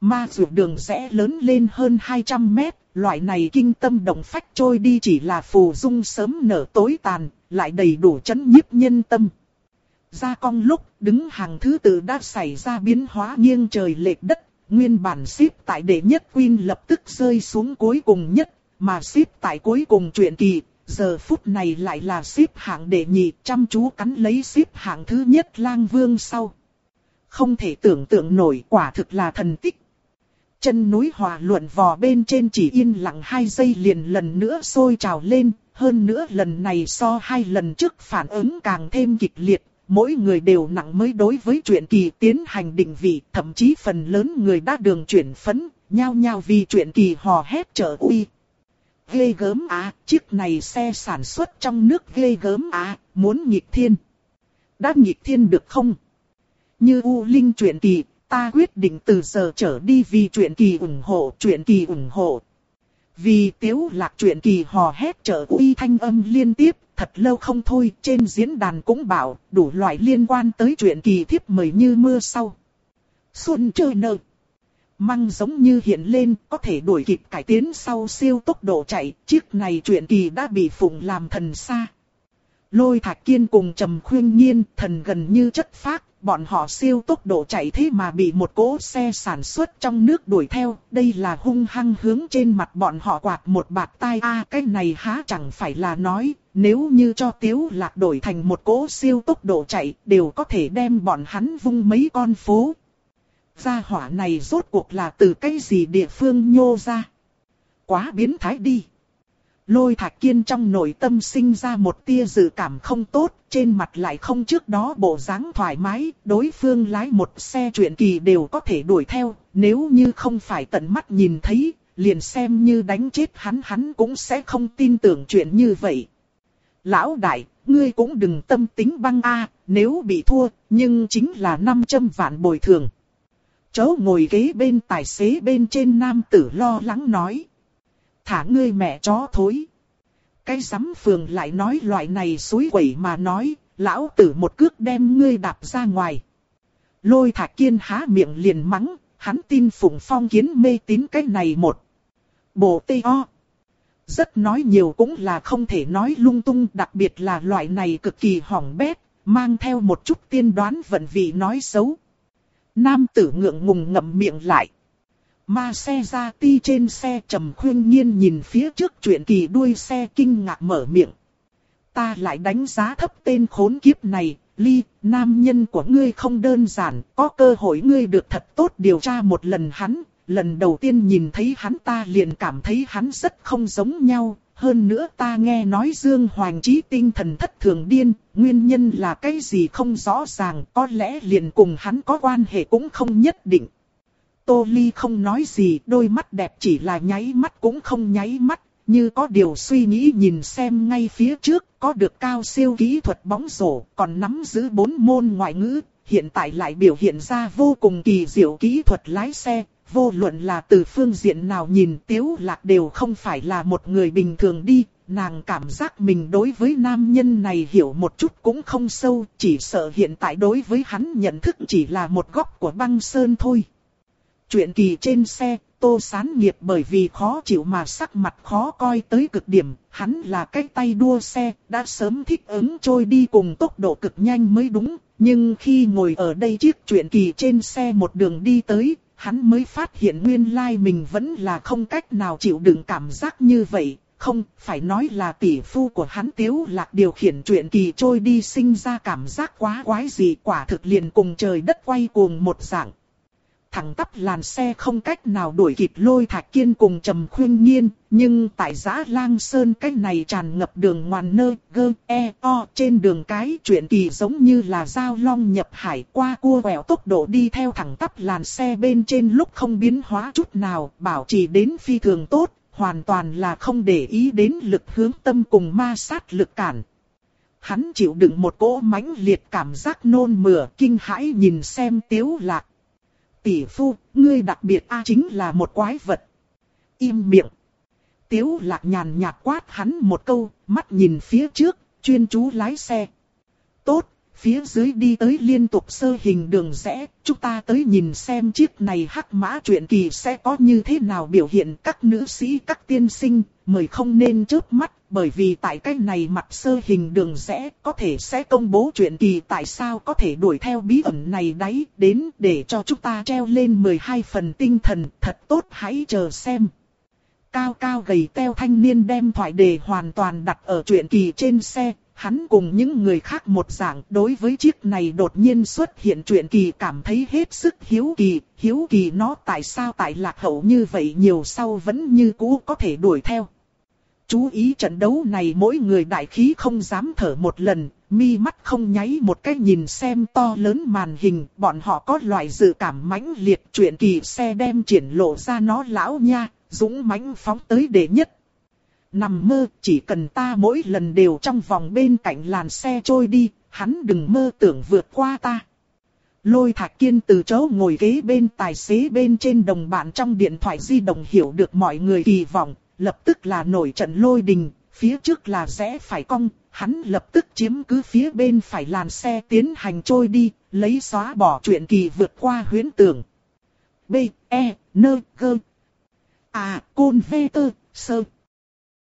Ma dù đường rẽ lớn lên hơn 200 mét, loại này kinh tâm động phách trôi đi chỉ là phù dung sớm nở tối tàn, lại đầy đủ chấn nhiếp nhân tâm. Ra cong lúc, đứng hàng thứ tự đã xảy ra biến hóa nghiêng trời lệch đất, nguyên bản xếp tại đệ nhất Queen lập tức rơi xuống cuối cùng nhất, mà xếp tại cuối cùng chuyện kỳ, giờ phút này lại là xếp hạng đệ nhị, chăm chú cắn lấy xếp hạng thứ nhất lang vương sau. Không thể tưởng tượng nổi quả thực là thần tích. Chân núi hòa luận vò bên trên chỉ yên lặng hai giây liền lần nữa sôi trào lên, hơn nữa lần này so hai lần trước phản ứng càng thêm kịch liệt, mỗi người đều nặng mới đối với chuyện kỳ tiến hành định vị, thậm chí phần lớn người đã đường chuyển phấn, nhao nhao vì chuyện kỳ hò hét trợ uy. Ghê gớm á, chiếc này xe sản xuất trong nước ghê gớm á, muốn nhịp thiên. Đã nhịp thiên được không? Như U Linh chuyện kỳ, ta quyết định từ giờ trở đi vì chuyện kỳ ủng hộ, chuyện kỳ ủng hộ. Vì tiếu lạc chuyện kỳ hò hét trợ uy thanh âm liên tiếp, thật lâu không thôi, trên diễn đàn cũng bảo, đủ loại liên quan tới chuyện kỳ thiếp mời như mưa sau. Xuân chơi nợ. Măng giống như hiện lên, có thể đuổi kịp cải tiến sau siêu tốc độ chạy, chiếc này chuyện kỳ đã bị phụng làm thần xa. Lôi thạch kiên cùng trầm khuyên nhiên, thần gần như chất phác, bọn họ siêu tốc độ chạy thế mà bị một cỗ xe sản xuất trong nước đuổi theo, đây là hung hăng hướng trên mặt bọn họ quạt một bạt tai a cái này há chẳng phải là nói, nếu như cho tiếu lạc đổi thành một cỗ siêu tốc độ chạy, đều có thể đem bọn hắn vung mấy con phố. Gia hỏa này rốt cuộc là từ cái gì địa phương nhô ra? Quá biến thái đi. Lôi thạch kiên trong nội tâm sinh ra một tia dự cảm không tốt, trên mặt lại không trước đó bộ dáng thoải mái, đối phương lái một xe chuyện kỳ đều có thể đuổi theo, nếu như không phải tận mắt nhìn thấy, liền xem như đánh chết hắn hắn cũng sẽ không tin tưởng chuyện như vậy. Lão đại, ngươi cũng đừng tâm tính băng a, nếu bị thua, nhưng chính là 500 vạn bồi thường. Chó ngồi ghế bên tài xế bên trên nam tử lo lắng nói thả ngươi mẹ chó thối. Cái giám phường lại nói loại này suối quẩy mà nói, lão tử một cước đem ngươi đạp ra ngoài. Lôi thả kiên há miệng liền mắng, hắn tin phụng phong kiến mê tín cái này một. Bộ tê o. Rất nói nhiều cũng là không thể nói lung tung đặc biệt là loại này cực kỳ hỏng bét, mang theo một chút tiên đoán vận vị nói xấu. Nam tử ngượng ngùng ngậm miệng lại. Ma xe ra ti trên xe trầm khuyên nhiên nhìn phía trước chuyện kỳ đuôi xe kinh ngạc mở miệng. Ta lại đánh giá thấp tên khốn kiếp này, ly, nam nhân của ngươi không đơn giản, có cơ hội ngươi được thật tốt điều tra một lần hắn. Lần đầu tiên nhìn thấy hắn ta liền cảm thấy hắn rất không giống nhau, hơn nữa ta nghe nói Dương Hoàng Chí tinh thần thất thường điên, nguyên nhân là cái gì không rõ ràng, có lẽ liền cùng hắn có quan hệ cũng không nhất định. Tô Ly không nói gì, đôi mắt đẹp chỉ là nháy mắt cũng không nháy mắt, như có điều suy nghĩ nhìn xem ngay phía trước, có được cao siêu kỹ thuật bóng rổ, còn nắm giữ bốn môn ngoại ngữ, hiện tại lại biểu hiện ra vô cùng kỳ diệu kỹ thuật lái xe, vô luận là từ phương diện nào nhìn Tiếu Lạc đều không phải là một người bình thường đi, nàng cảm giác mình đối với nam nhân này hiểu một chút cũng không sâu, chỉ sợ hiện tại đối với hắn nhận thức chỉ là một góc của băng sơn thôi. Chuyện kỳ trên xe, Tô Sán Nghiệp bởi vì khó chịu mà sắc mặt khó coi tới cực điểm, hắn là cái tay đua xe, đã sớm thích ứng trôi đi cùng tốc độ cực nhanh mới đúng, nhưng khi ngồi ở đây chiếc chuyện kỳ trên xe một đường đi tới, hắn mới phát hiện nguyên lai mình vẫn là không cách nào chịu đựng cảm giác như vậy, không, phải nói là tỷ phu của hắn tiếu lạc điều khiển chuyện kỳ trôi đi sinh ra cảm giác quá quái gì quả thực liền cùng trời đất quay cuồng một dạng thẳng tắp làn xe không cách nào đuổi kịp lôi thạch kiên cùng trầm khuyên nhiên, nhưng tại giã lang sơn cách này tràn ngập đường ngoằn nơi, gơ, e, o, trên đường cái chuyện kỳ giống như là dao long nhập hải qua cua quẹo tốc độ đi theo thẳng tắp làn xe bên trên lúc không biến hóa chút nào, bảo trì đến phi thường tốt, hoàn toàn là không để ý đến lực hướng tâm cùng ma sát lực cản. Hắn chịu đựng một cỗ mãnh liệt cảm giác nôn mửa kinh hãi nhìn xem tiếu lạc tỷ phu, ngươi đặc biệt a chính là một quái vật. Im miệng. Tiếu lạc nhàn nhạt quát hắn một câu, mắt nhìn phía trước, chuyên chú lái xe. Tốt, phía dưới đi tới liên tục sơ hình đường rẽ, chúng ta tới nhìn xem chiếc này hắc mã chuyện kỳ sẽ có như thế nào biểu hiện các nữ sĩ các tiên sinh, mời không nên chớp mắt, bởi vì tại cái này mặt sơ hình đường rẽ có thể sẽ công bố chuyện kỳ tại sao có thể đuổi theo bí ẩn này đấy, đến để cho chúng ta treo lên 12 phần tinh thần, thật tốt hãy chờ xem. Cao cao gầy teo thanh niên đem thoại đề hoàn toàn đặt ở chuyện kỳ trên xe, hắn cùng những người khác một dạng đối với chiếc này đột nhiên xuất hiện chuyện kỳ cảm thấy hết sức hiếu kỳ, hiếu kỳ nó tại sao tại lạc hậu như vậy nhiều sau vẫn như cũ có thể đuổi theo. Chú ý trận đấu này mỗi người đại khí không dám thở một lần, mi mắt không nháy một cái nhìn xem to lớn màn hình, bọn họ có loại dự cảm mãnh liệt chuyện kỳ xe đem triển lộ ra nó lão nha, dũng mãnh phóng tới đệ nhất. Nằm mơ, chỉ cần ta mỗi lần đều trong vòng bên cạnh làn xe trôi đi, hắn đừng mơ tưởng vượt qua ta. Lôi thạch kiên từ chỗ ngồi ghế bên tài xế bên trên đồng bạn trong điện thoại di động hiểu được mọi người kỳ vọng, lập tức là nổi trận lôi đình, phía trước là rẽ phải cong, hắn lập tức chiếm cứ phía bên phải làn xe tiến hành trôi đi, lấy xóa bỏ chuyện kỳ vượt qua huyến tưởng. B, E, N, G. À, Côn Vê Tơ, Sơ.